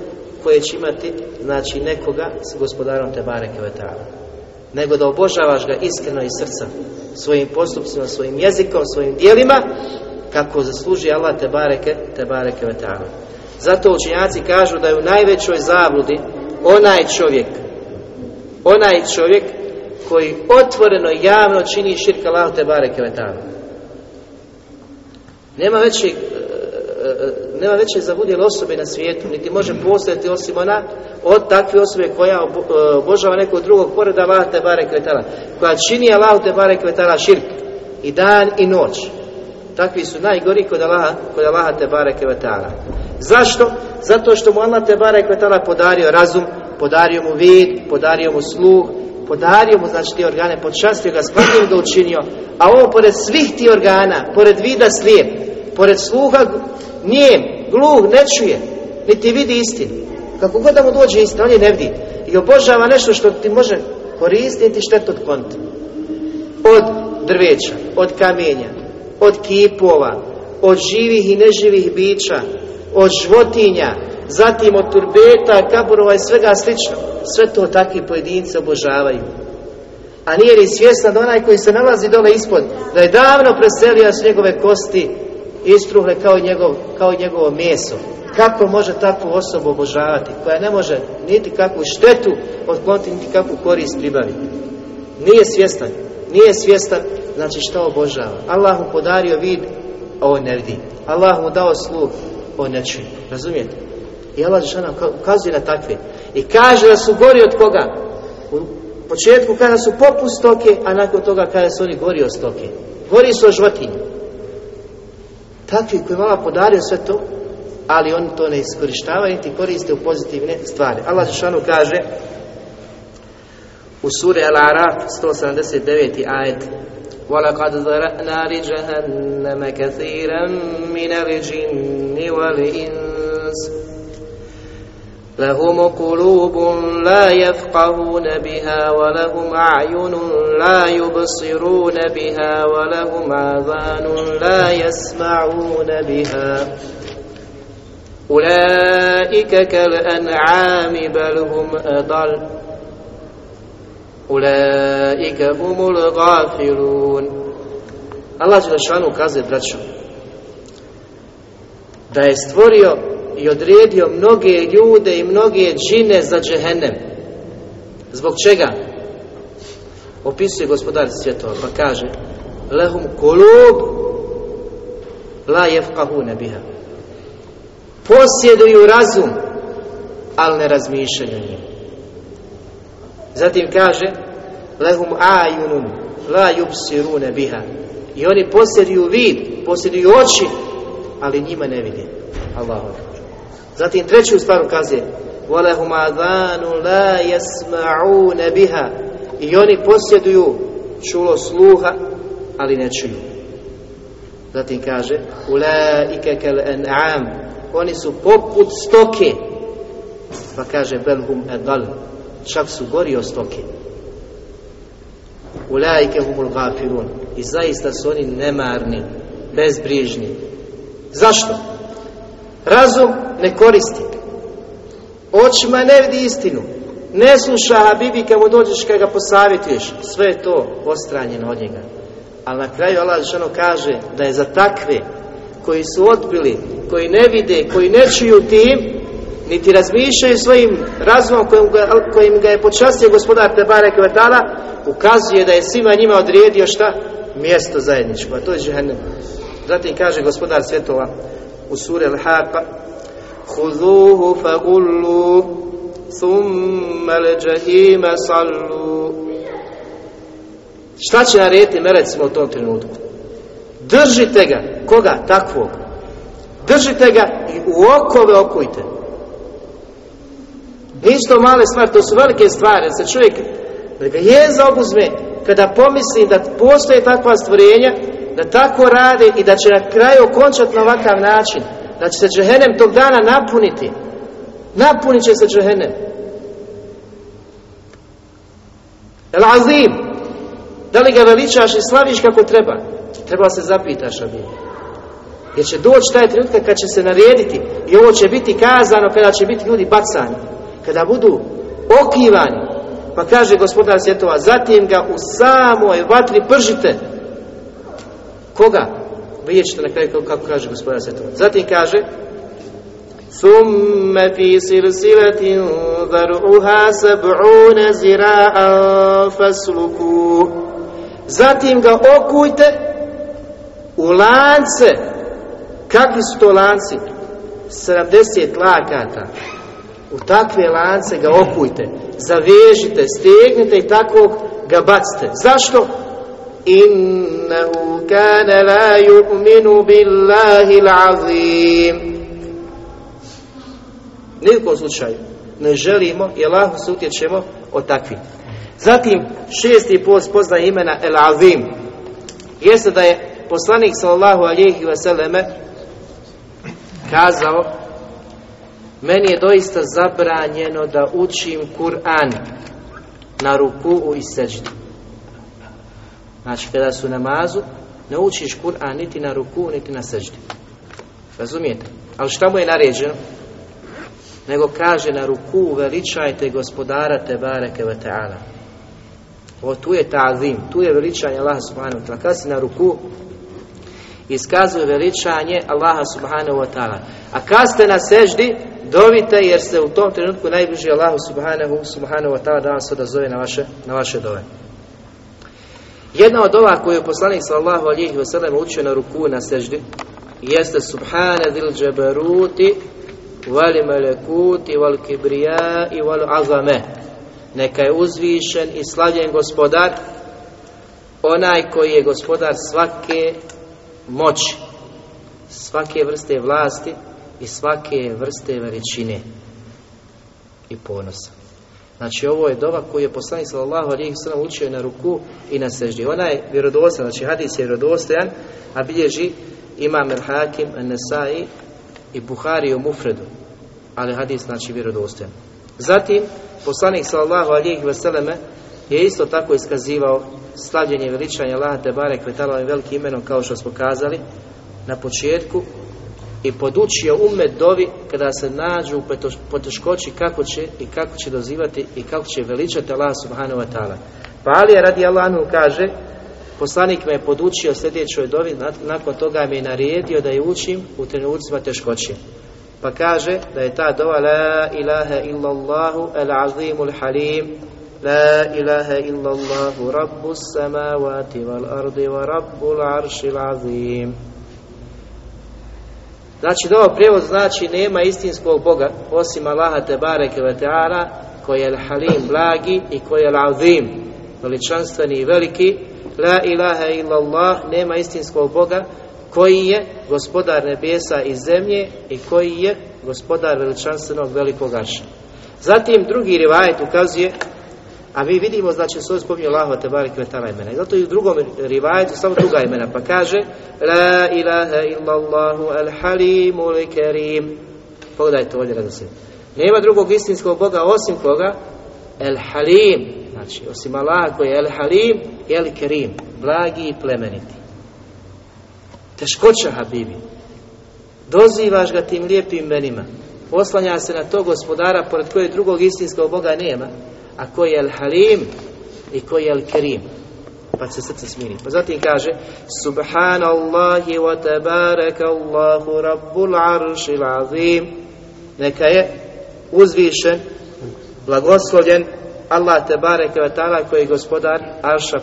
koje će imati znači nekoga s gospodarom te bareke Nego da obožavaš ga iskreno iz srca svojim postupcima, svojim jezikom, svojim dijelima kako zasluži Allah te bareke, te bareke vetala. Zato učenjaci kažu da je u najvećoj zabludi onaj čovjek, onaj čovjek koji otvoreno javno čini širka Allah te bareke vetala. Nema većeg nema veće zabudjele osobe na svijetu, niti može postojati osim ona od takve osobe koja e, obožava nekog drugog pored Allah te barek koja čini Allah te barek širk i dan i noć. Takvi su najgori kod Allaha, kod Allaha te bareke Zašto? Zato što mu Allah te bareke podario razum, podario mu vid, podario mu sluh, podario mu znači te organe, počastio ga, skladim ga učinio, a ovo pored svih ti organa, pored vida slijep, pored sluha nijem, gluh, ne čuje, niti vidi istinu. Kako god da mu dođe istina, on je ne vidi. I obožava nešto što ti može koristiti štetu od konta. Od drveća, od kamenja, od kipova, od živih i neživih bića, od životinja, zatim od turbeta, kaburova i svega slično. Sve to takvi pojedinci obožavaju. A nije li svjestan onaj koji se nalazi dole ispod, da je davno preselio s njegove kosti istruhle kao, njegov, kao njegovo meso. Kako može takvu osobu obožavati, koja ne može niti kakvu štetu otkloniti, niti kakvu korist pribaviti. Nije svjestan, nije svjestan znači što obožava. Allah mu podario vid, a on ne vidi. Allah mu dao sluh, on ne čuje. Razumijete? I Allah ukazuje na takve. I kaže da su gori od koga? U početku kada su poput stoke, a nakon toga kada su oni gori od stoke. Gori su od životinje Takvi koji je podario sve to, ali oni to ne iskorištavaju niti koriste u pozitivne stvari. Allah Žešanu kaže u suri Al-Araf 179. ajet ولقد ذرأنا لجهنم كثيرا من الجن والإنس لهم قلوب لا يفقهون بها ولهم أعين لا يبصرون بها ولهم آذان لا يسمعون بها. أولئك كالأنعام بل هم أضل. أولئك هم الغافلون. Allah Đelešanu ukazuje, braćo, da je stvorio i odredio mnoge ljude i mnoge džine za džehennem. Zbog čega? Opisuje gospodar svjetova pa kaže Lehum kulub la jefkahune biha. Posjeduju razum, ali ne razmišljaju njim. Zatim kaže Lehum ajunun la yubsirune biha. I oni posjeduju vid, posjeduju oči, ali njima ne vidi. Allahu Zatim treću stvar ukazuje وَلَهُمْ عَذَانُ لَا يَسْمَعُونَ بِهَا I oni posjeduju čulo sluha, ali ne čuju. Zatim kaže أُولَٰئِكَ كَالْأَنْعَامِ Oni su poput stoke. Pa kaže بَلْهُمْ أَدَلْ Čak su gori od stoke. أُولَٰئِكَ هُمُ الْغَافِرُونَ I zaista su oni nemarni, bezbrižni. Zašto? Razum ne koristi. Očima ne vidi istinu. Ne sluša Habibi kad mu dođeš kad ga posavjetuješ. Sve je to ostranjeno od njega. Ali na kraju Allah ženo kaže da je za takve koji su odbili, koji ne vide, koji ne čuju tim, niti razmišljaju svojim razumom kojim ga, kojim ga je počastio gospodar Tebare Kvetala, ukazuje da je svima njima odredio šta? Mjesto zajedničko, a to je džehennem. Zatim kaže gospodar svjetova u suri Al-Haqqa Huzuhu fagullu Thumma leđahime sallu Šta će narediti melecima u tom trenutku? Držite ga. Koga? Takvog. Držite ga i u okove okujte. Nisu to male stvari, to su velike stvari. Se čovjek da ga jeza obuzme kada pomisli da postoje takva stvorenja da tako rade i da će na kraju okončati na ovakav način. Da će se džehennem tog dana napuniti. Napunit će se džehennem. El azim. Da li ga veličaš i slaviš kako treba? Treba se zapitaš o Jer će doći taj trenutak kad će se narediti i ovo će biti kazano kada će biti ljudi bacani. Kada budu okivani. Pa kaže gospodar svjetova, zatim ga u samoj vatri pržite. Koga? Vidjet ćete na kraju kako kaže gospodar svjetova. Zatim kaže ثم في سلسلة ذرعها سبعون زراعا فاسلكوه Zatim ga okujte u lance. Kakvi su to lanci? 70 lakata. U takve lance ga okujte. Zavežite, stegnite i tako ga bacite. Zašto? Innehu kane la yu'minu billahi l'azim. Nijekom slučaju ne želimo i Allahu se utječemo od takvih. Zatim šesti post poznaje imena El Azim. Jeste da je poslanik sallallahu alihi vseleme kazao meni je doista zabranjeno da učim Kur'an na ruku i seždu. Znači kada su namazu ne učiš Kur'an niti na ruku niti na seždu. Razumijete? Ali šta mu je naređeno? nego kaže na ruku veličajte gospodara te bareke ve ta'ala. Tu je ta'zim, tu je veličanje Allaha subhanahu wa ta'ala. Kad si na ruku, iskazuje veličanje Allaha subhanahu wa ta'ala. A kad ste na seždi, dovite jer ste u tom trenutku najbliži Allahu subhanahu, subhanahu wa ta'ala da vam se odazove na vaše, na vaše dove. Jedna od ova koju je poslanik sallallahu alihi wasallam učio na ruku na seždi jeste subhana dil džabaruti vali melekuti val kibrija i val azame. Neka je uzvišen i slavljen gospodar onaj koji je gospodar svake moći svake vrste vlasti i svake vrste veličine i ponosa Znači ovo je dova koju je poslanik sallallahu alejhi ve sellem učio na ruku i na seždi. Ona je vjerodostojan, znači hadis je vjerodostojan, a bilježi Imam el-Hakim, an-Nasai i Buhari u Mufredu. ali hadis znači vjerodostojan. Zatim, poslanik sallallahu alihi vseleme je isto tako iskazivao slavljenje i veličanje Allaha te barek ovim velikim imenom kao što smo kazali na početku i podučio umet dovi kada se nađu u poteškoći kako će i kako će dozivati i kako će veličati Allah subhanahu wa ta'ala. Pa Ali radi Allahu kaže poslanik me je podučio sljedećoj dovi, nakon toga mi je naredio da je učim u trenucima teškoće. Pa kaže da je ta dova La ilaha illallahu al azimul halim La ilaha illallahu rabbus samavati wal ardi wa rabbul aršil azim Znači ovo prijevod znači nema istinskog Boga osim Allaha te bareke ve koji je halim blagi i koji je azim veličanstveni i veliki La ilaha illallah nema istinskog Boga koji je gospodar nebesa i zemlje i koji je gospodar veličanstvenog velikog arša. Zatim drugi rivajet ukazuje a mi vidimo, znači, se spominje Allahu te barek imena. I zato i u drugom rivajetu samo druga imena. Pa kaže La ilaha illallahu al halimu al kerim. Pogledajte ovdje se. Nema drugog istinskog Boga osim koga? El halim. Znači, osim Allaha koji je el halim i el kerim. Blagi i plemeniti. Teškoća Habibi. Dozivaš ga tim lijepim imenima. Poslanja se na to gospodara pored kojeg drugog istinskog Boga nema a koji je Al-Halim i koji je Al-Karim. Pa se srce smiri. Pa zatim kaže Subhanallahi wa tabaraka Allahu Rabbul aršil azim. Neka je uzvišen, blagoslovljen Allah te bareke ve ta'ala koji je gospodar arša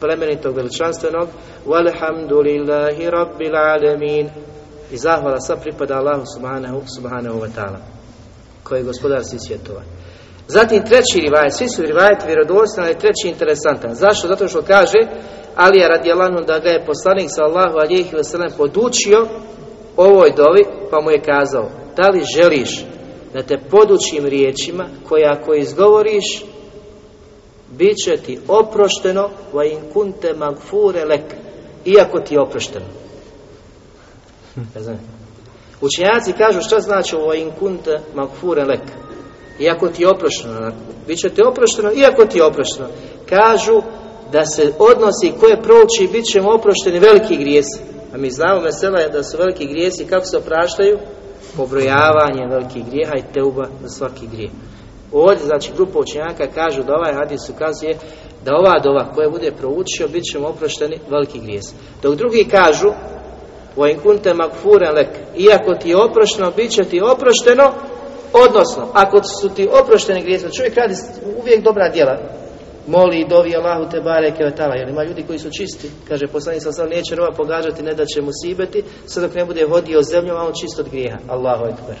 plemenitog veličanstvenog walhamdulillahi rabbil alamin i zahvala sva pripada Allahu subhanahu, subhanahu wa ta'ala koji je gospodar svih svjetova Zatim treći rivajet, svi su rivajeti vjerodostojni, ali treći interesantan. Zašto? Zato što kaže Alija radijalanu da ga je poslanik sallahu alijih i sallam podučio ovoj dovi, pa mu je kazao, da li želiš da te podučim riječima koje ako izgovoriš, bit će ti oprošteno va in kunte magfure lek, iako ti je oprošteno. Učenjaci kažu šta znači ovo in kunte magfure lek iako ti je oprošteno, bit će ti oprošteno, iako ti je oprošteno. Kažu da se odnosi koje prouči, bit ćemo oprošteni veliki grijesi. A mi znamo mesela je da su veliki grijesi, kako se opraštaju? Pobrojavanje velikih grijeha i teuba za svaki grijeh. Ovdje, znači, grupa učenjaka kažu da ovaj hadis ukazuje da ova dova koja bude proučio, bit ćemo oprošteni veliki grijesi. Dok drugi kažu, iako ti je oprošteno, bit će ti oprošteno, Odnosno, ako su ti oprošteni grijesi, čovjek radi uvijek dobra djela, moli i dovi Allahu te bareke tala, jer ima ljudi koji su čisti, kaže poslanik sam sam neće rova pogađati, ne da će mu sibeti, sve dok ne bude vodio zemljom, a on čist od grijeha. Allahu ekber.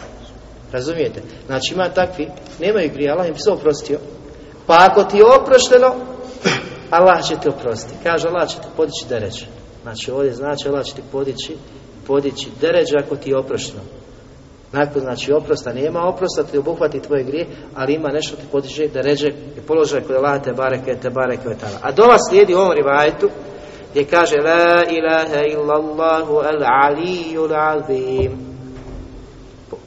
Razumijete? Znači ima takvi, nemaju grija, Allah im se oprostio. Pa ako ti je oprošteno, Allah će te oprostiti. Kaže Allah će te podići deređe. Znači ovdje znači Allah će te podići, podići deređe ako ti je oprošteno. Nakon znači oprosta nema oprosta ti obuhvati tvoje grije, ali ima nešto ti podiže da ređe i položaj kod Allah te bareke te bareke tala. A dova slijedi u ovom rivajetu gdje kaže La ilaha illallahu al aliyul azim.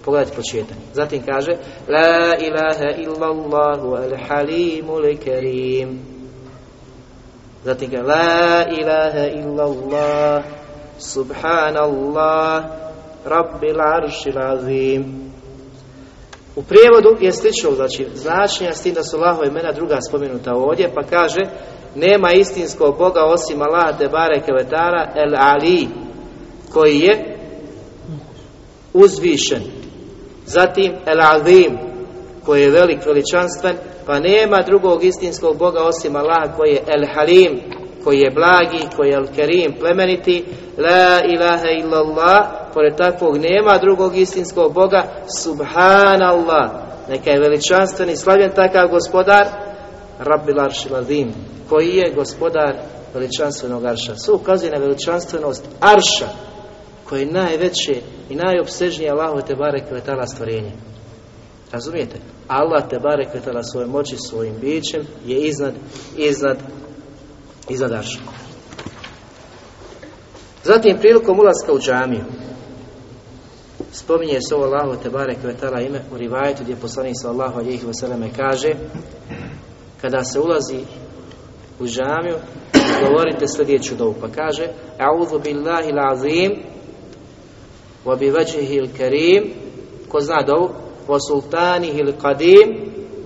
Pogledajte početak. Zatim kaže La ilaha illallahu al halimul karim. Zatim kaže La ilaha illallah subhanallah Rabbil aršil azim. U prijevodu je slično, znači značenja s tim da su Allahove imena druga spomenuta ovdje, pa kaže nema istinskog Boga osim Allaha te bareke el ali koji je uzvišen. Zatim el azim koji je velik veličanstven, pa nema drugog istinskog Boga osim Allaha koji je el halim koji je blagi, koji je el kerim plemeniti, la ilaha illallah pored takvog nema drugog istinskog Boga, subhanallah, neka je veličanstven i slavljen takav gospodar, Rabbil aršil koji je gospodar veličanstvenog arša. Sve ukazuje na veličanstvenost arša, koje je najveće i najopsežnije Allahu te barek stvorenje. Razumijete? Allah te barek vetala svojom moći, svojim bićem je iznad, iznad, iznad arša. Zatim prilikom ulaska u džamiju spominje se ovo Allahu te barek ve ime u rivajetu gdje poslanik sallallahu alejhi ve selleme kaže kada se ulazi u džamiju govorite sljedeću dovu. Pa kaže a'udhu billahi l'azim wa bi vajhihi l-karim. Ko zna dovu? Wa sultanihi l-qadim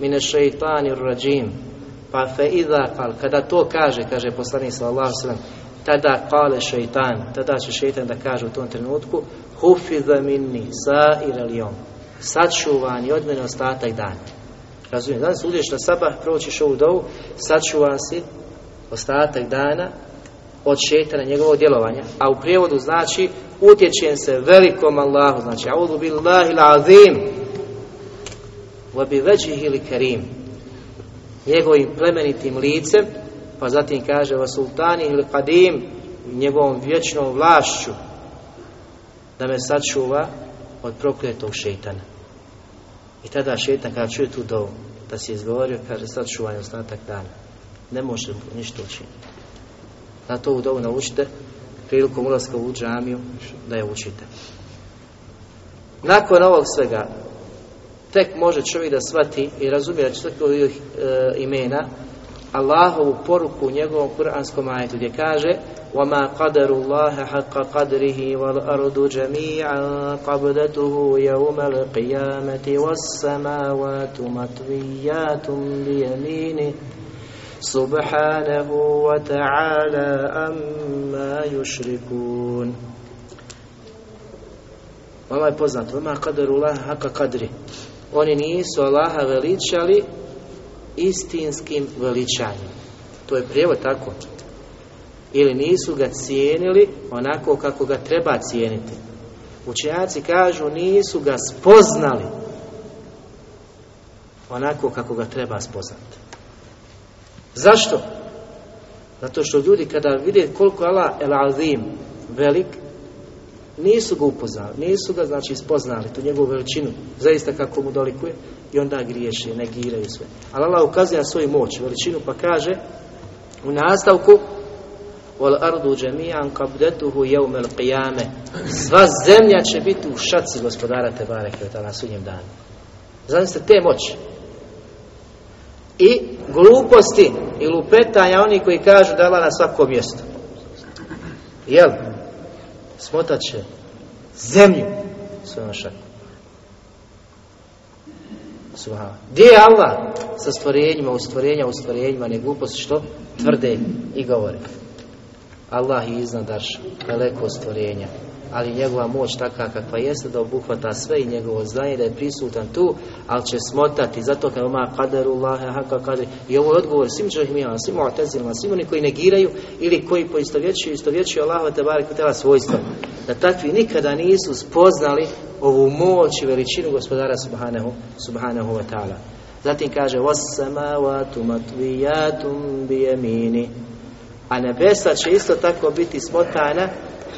min ash-shaytanir rajim pa fe idha qal kada to kaže kaže poslanik sallallahu sellem tada kale šeitan, tada će šeitan da kaže u tom trenutku hufiza minni sa'ir al sačuvan je od mene ostatak dana. Razumijem, danas uđeš na sabah, proćiš ovu dovu, sačuvan si ostatak dana od šetana njegovog djelovanja, a u prijevodu znači utječen se velikom Allahu, znači audu billahi l'azim wa bi veđihi li karim njegovim plemenitim licem pa zatim kaže va sultani ili kadim njegovom vječnom vlašću da me sačuva od prokletog šeitana. I tada šeitan kada čuje tu dovu, da si izgovorio, kaže sačuvaj ostatak dana. Ne može ništa učiniti. Na to u dovu naučite prilikom ulaska u džamiju da je učite. Nakon ovog svega, tek može čovjek da shvati i razumije da će e, imena Allahovu poruku u njegovom kuranskom ajetu gdje kaže وَمَا قَدَرُ اللَّهَ حَقَّ قَدْرِهِ وَالْأَرْضُ جَمِيعًا قَبْدَتُهُ يَوْمَ الْقِيَامَةِ وَالسَّمَاوَاتُ مَطْوِيَّاتٌ بِيَمِينِهِ سُبْحَانَهُ وَتَعَالَى أَمَّا يُشْرِكُونَ Vama je poznato, vama kadaru Allah haka kadri. Oni nisu Allaha veličali istinskim veličanjem. To je prijevod tako. Ili nisu ga cijenili onako kako ga treba cijeniti. Učenjaci kažu nisu ga spoznali onako kako ga treba spoznati. Zašto? Zato što ljudi kada vide koliko Allah el azim velik, nisu ga upoznali, nisu ga znači spoznali, tu njegovu veličinu, zaista kako mu dolikuje i onda griješe, negiraju sve. Ali Allah ukazuje na svoju moć, veličinu pa kaže u nastavku. Sva zemlja će biti u šaci gospodara te bareke na sudnjem danu. Zamislite te moći. I gluposti i lupetanja oni koji kažu da Allah na svakom mjestu. Jel? Smotat će zemlju svojom šaku. Subhana. Gdje je Allah sa stvorenjima, u stvorenja, u stvorenjima, ne gluposti što tvrde i govore. Allah je iznad daleko stvorenja, ali njegova moć takva kakva jeste da obuhvata sve i njegovo znanje da je prisutan tu, ali će smotati, zato kad ima kaderullahe, haka kadri, i ovo je odgovor svim džahmijama, svim mu'tazilima, svim oni koji negiraju ili koji poistovjećuju, istovjećuju Allahova te barek tela svojstva, da takvi nikada nisu spoznali ovu moć i veličinu gospodara subhanahu, subhanahu wa ta'ala. Zatim kaže وَالسَّمَاوَاتُ مَتْوِيَاتٌ بِيَمِينِ A nebesa će isto tako biti smotana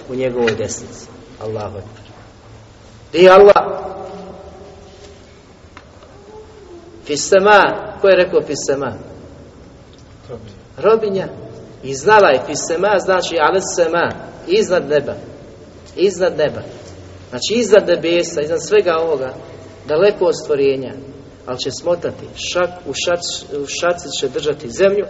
u njegovoj desnici. Allahu akbar. I Allah Fisema, ko je rekao Fisema? Robinja. I znala je Fisema, znači Alesema, iznad neba. Iznad neba. Znači iznad nebesa, iznad svega ovoga, daleko od stvorenja, ali će smotati, šak, u, šac, u šaci će držati zemlju,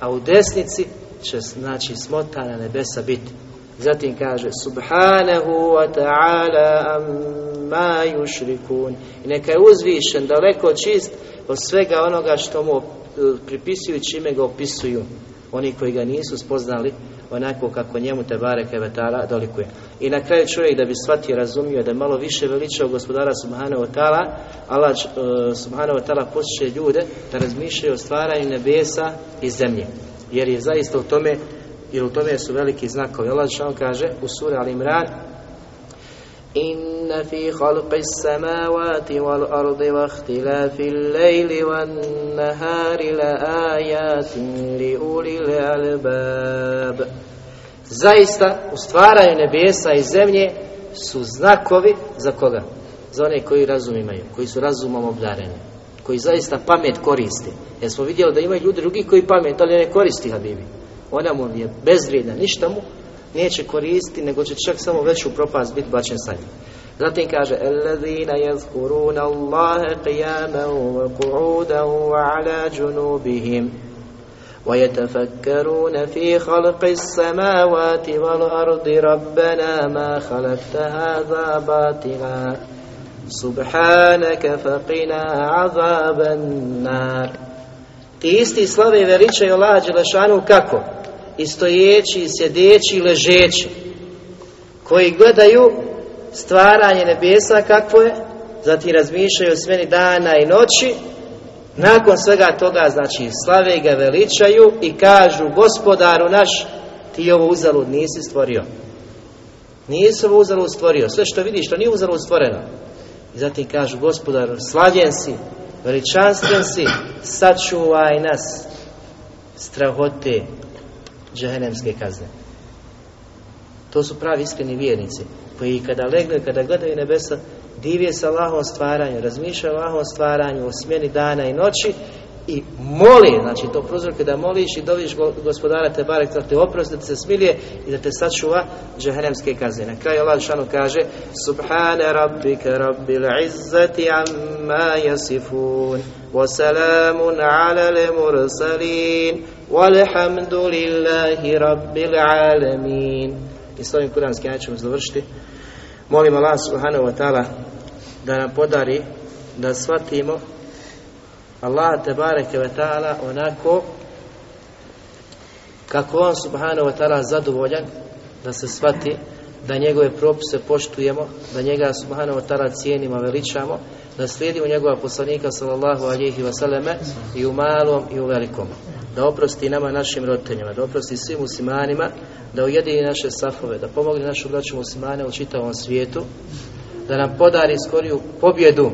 a u desnici će znači smotana nebesa biti. Zatim kaže Subhanahu wa ta'ala amma yushrikun. I neka je uzvišen, daleko čist od svega onoga što mu pripisuju čime ga opisuju. Oni koji ga nisu spoznali onako kako njemu te bareke vetara dolikuje. I na kraju čovjek da bi shvatio razumio da je malo više veličao gospodara Subhanahu wa ta'ala, Allah uh, Subhanahu wa ta'ala posjeće ljude da razmišljaju o stvaranju nebesa i zemlje. Jer je zaista u tome jer u tome su veliki znakovi. Allah on kaže u sura Al Imran Inna fi halqi samavati wal ardi wa ihtilafi lejli wan nahari la ajatin li ulil albab Zaista u stvaranju nebesa i zemlje su znakovi za koga? Za one koji razum imaju, koji su razumom obdareni, koji zaista pamet koristi. Jer smo vidjeli da ima ljudi drugi koji pamet, ali ne koristi Habibi Ona mu je bezvrijedna, ništa mu neće koristiti, nego će čak samo veću propast biti bačen sa njim. Zatim kaže Allazina yazkuruna Allahe qiyaman wa qu'udan wa ala junubihim ويتفكرون في خلق السماوات والأرض ربنا ما خلقت هذا باطلا سبحانك فقنا عذاب النار Ti isti slave i veličaju Allah Đelešanu kako? I stojeći, i sjedeći, i ležeći. Koji gledaju stvaranje nebesa kakvo je, zatim razmišljaju o smjeni dana i noći, nakon svega toga, znači, slave ga veličaju i kažu, gospodaru naš, ti ovo uzalud nisi stvorio. Nisi ovo uzalud stvorio. Sve što vidiš, to nije uzalud stvoreno. I zatim kažu, gospodaru, slavljen si, veličanstven si, sačuvaj nas strahote džehennemske kazne. To su pravi iskreni vjernici, koji kada legnu i kada gledaju nebesa, divije se Allahom stvaranju, razmišljaju o Allahom stvaranju, o smjeni dana i noći i moli, znači to prozorke da moliš i doviš gospodara te barek da te oprosti, da te se smilije i da te sačuva džehennemske kazne. Na kraju Allah šanu kaže Subhane rabbika rabbil izzati amma jasifun wa salamun ala le mursalin walhamdulillahi rabbil alamin. I s ovim kuranskim ćemo završiti. Molim Allah subhanahu wa ta'ala da nam podari da shvatimo Allah te bareke ve ta'ala onako kako on subhanahu wa ta'ala zadovoljan da se shvati da njegove propise poštujemo, da njega subhanahu wa ta'ala cijenimo, veličamo, da slijedimo njegova poslanika sallallahu alihi wasallame i u malom i u velikom. Da oprosti nama našim roditeljima, da oprosti svim muslimanima, da ujedini naše safove, da pomogne našu braću muslimane u čitavom svijetu, da nam podari skoriju pobjedu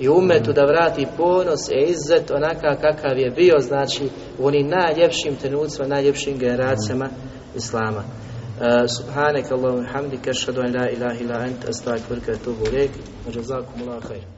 i umetu da vrati ponos i izzet onakav kakav je bio, znači u onim najljepšim trenucima, najljepšim generacijama Islama. سبحانك اللهم وبحمدك اشهد ان لا اله الا انت استغفرك واتوب اليك وجزاكم الله خيرا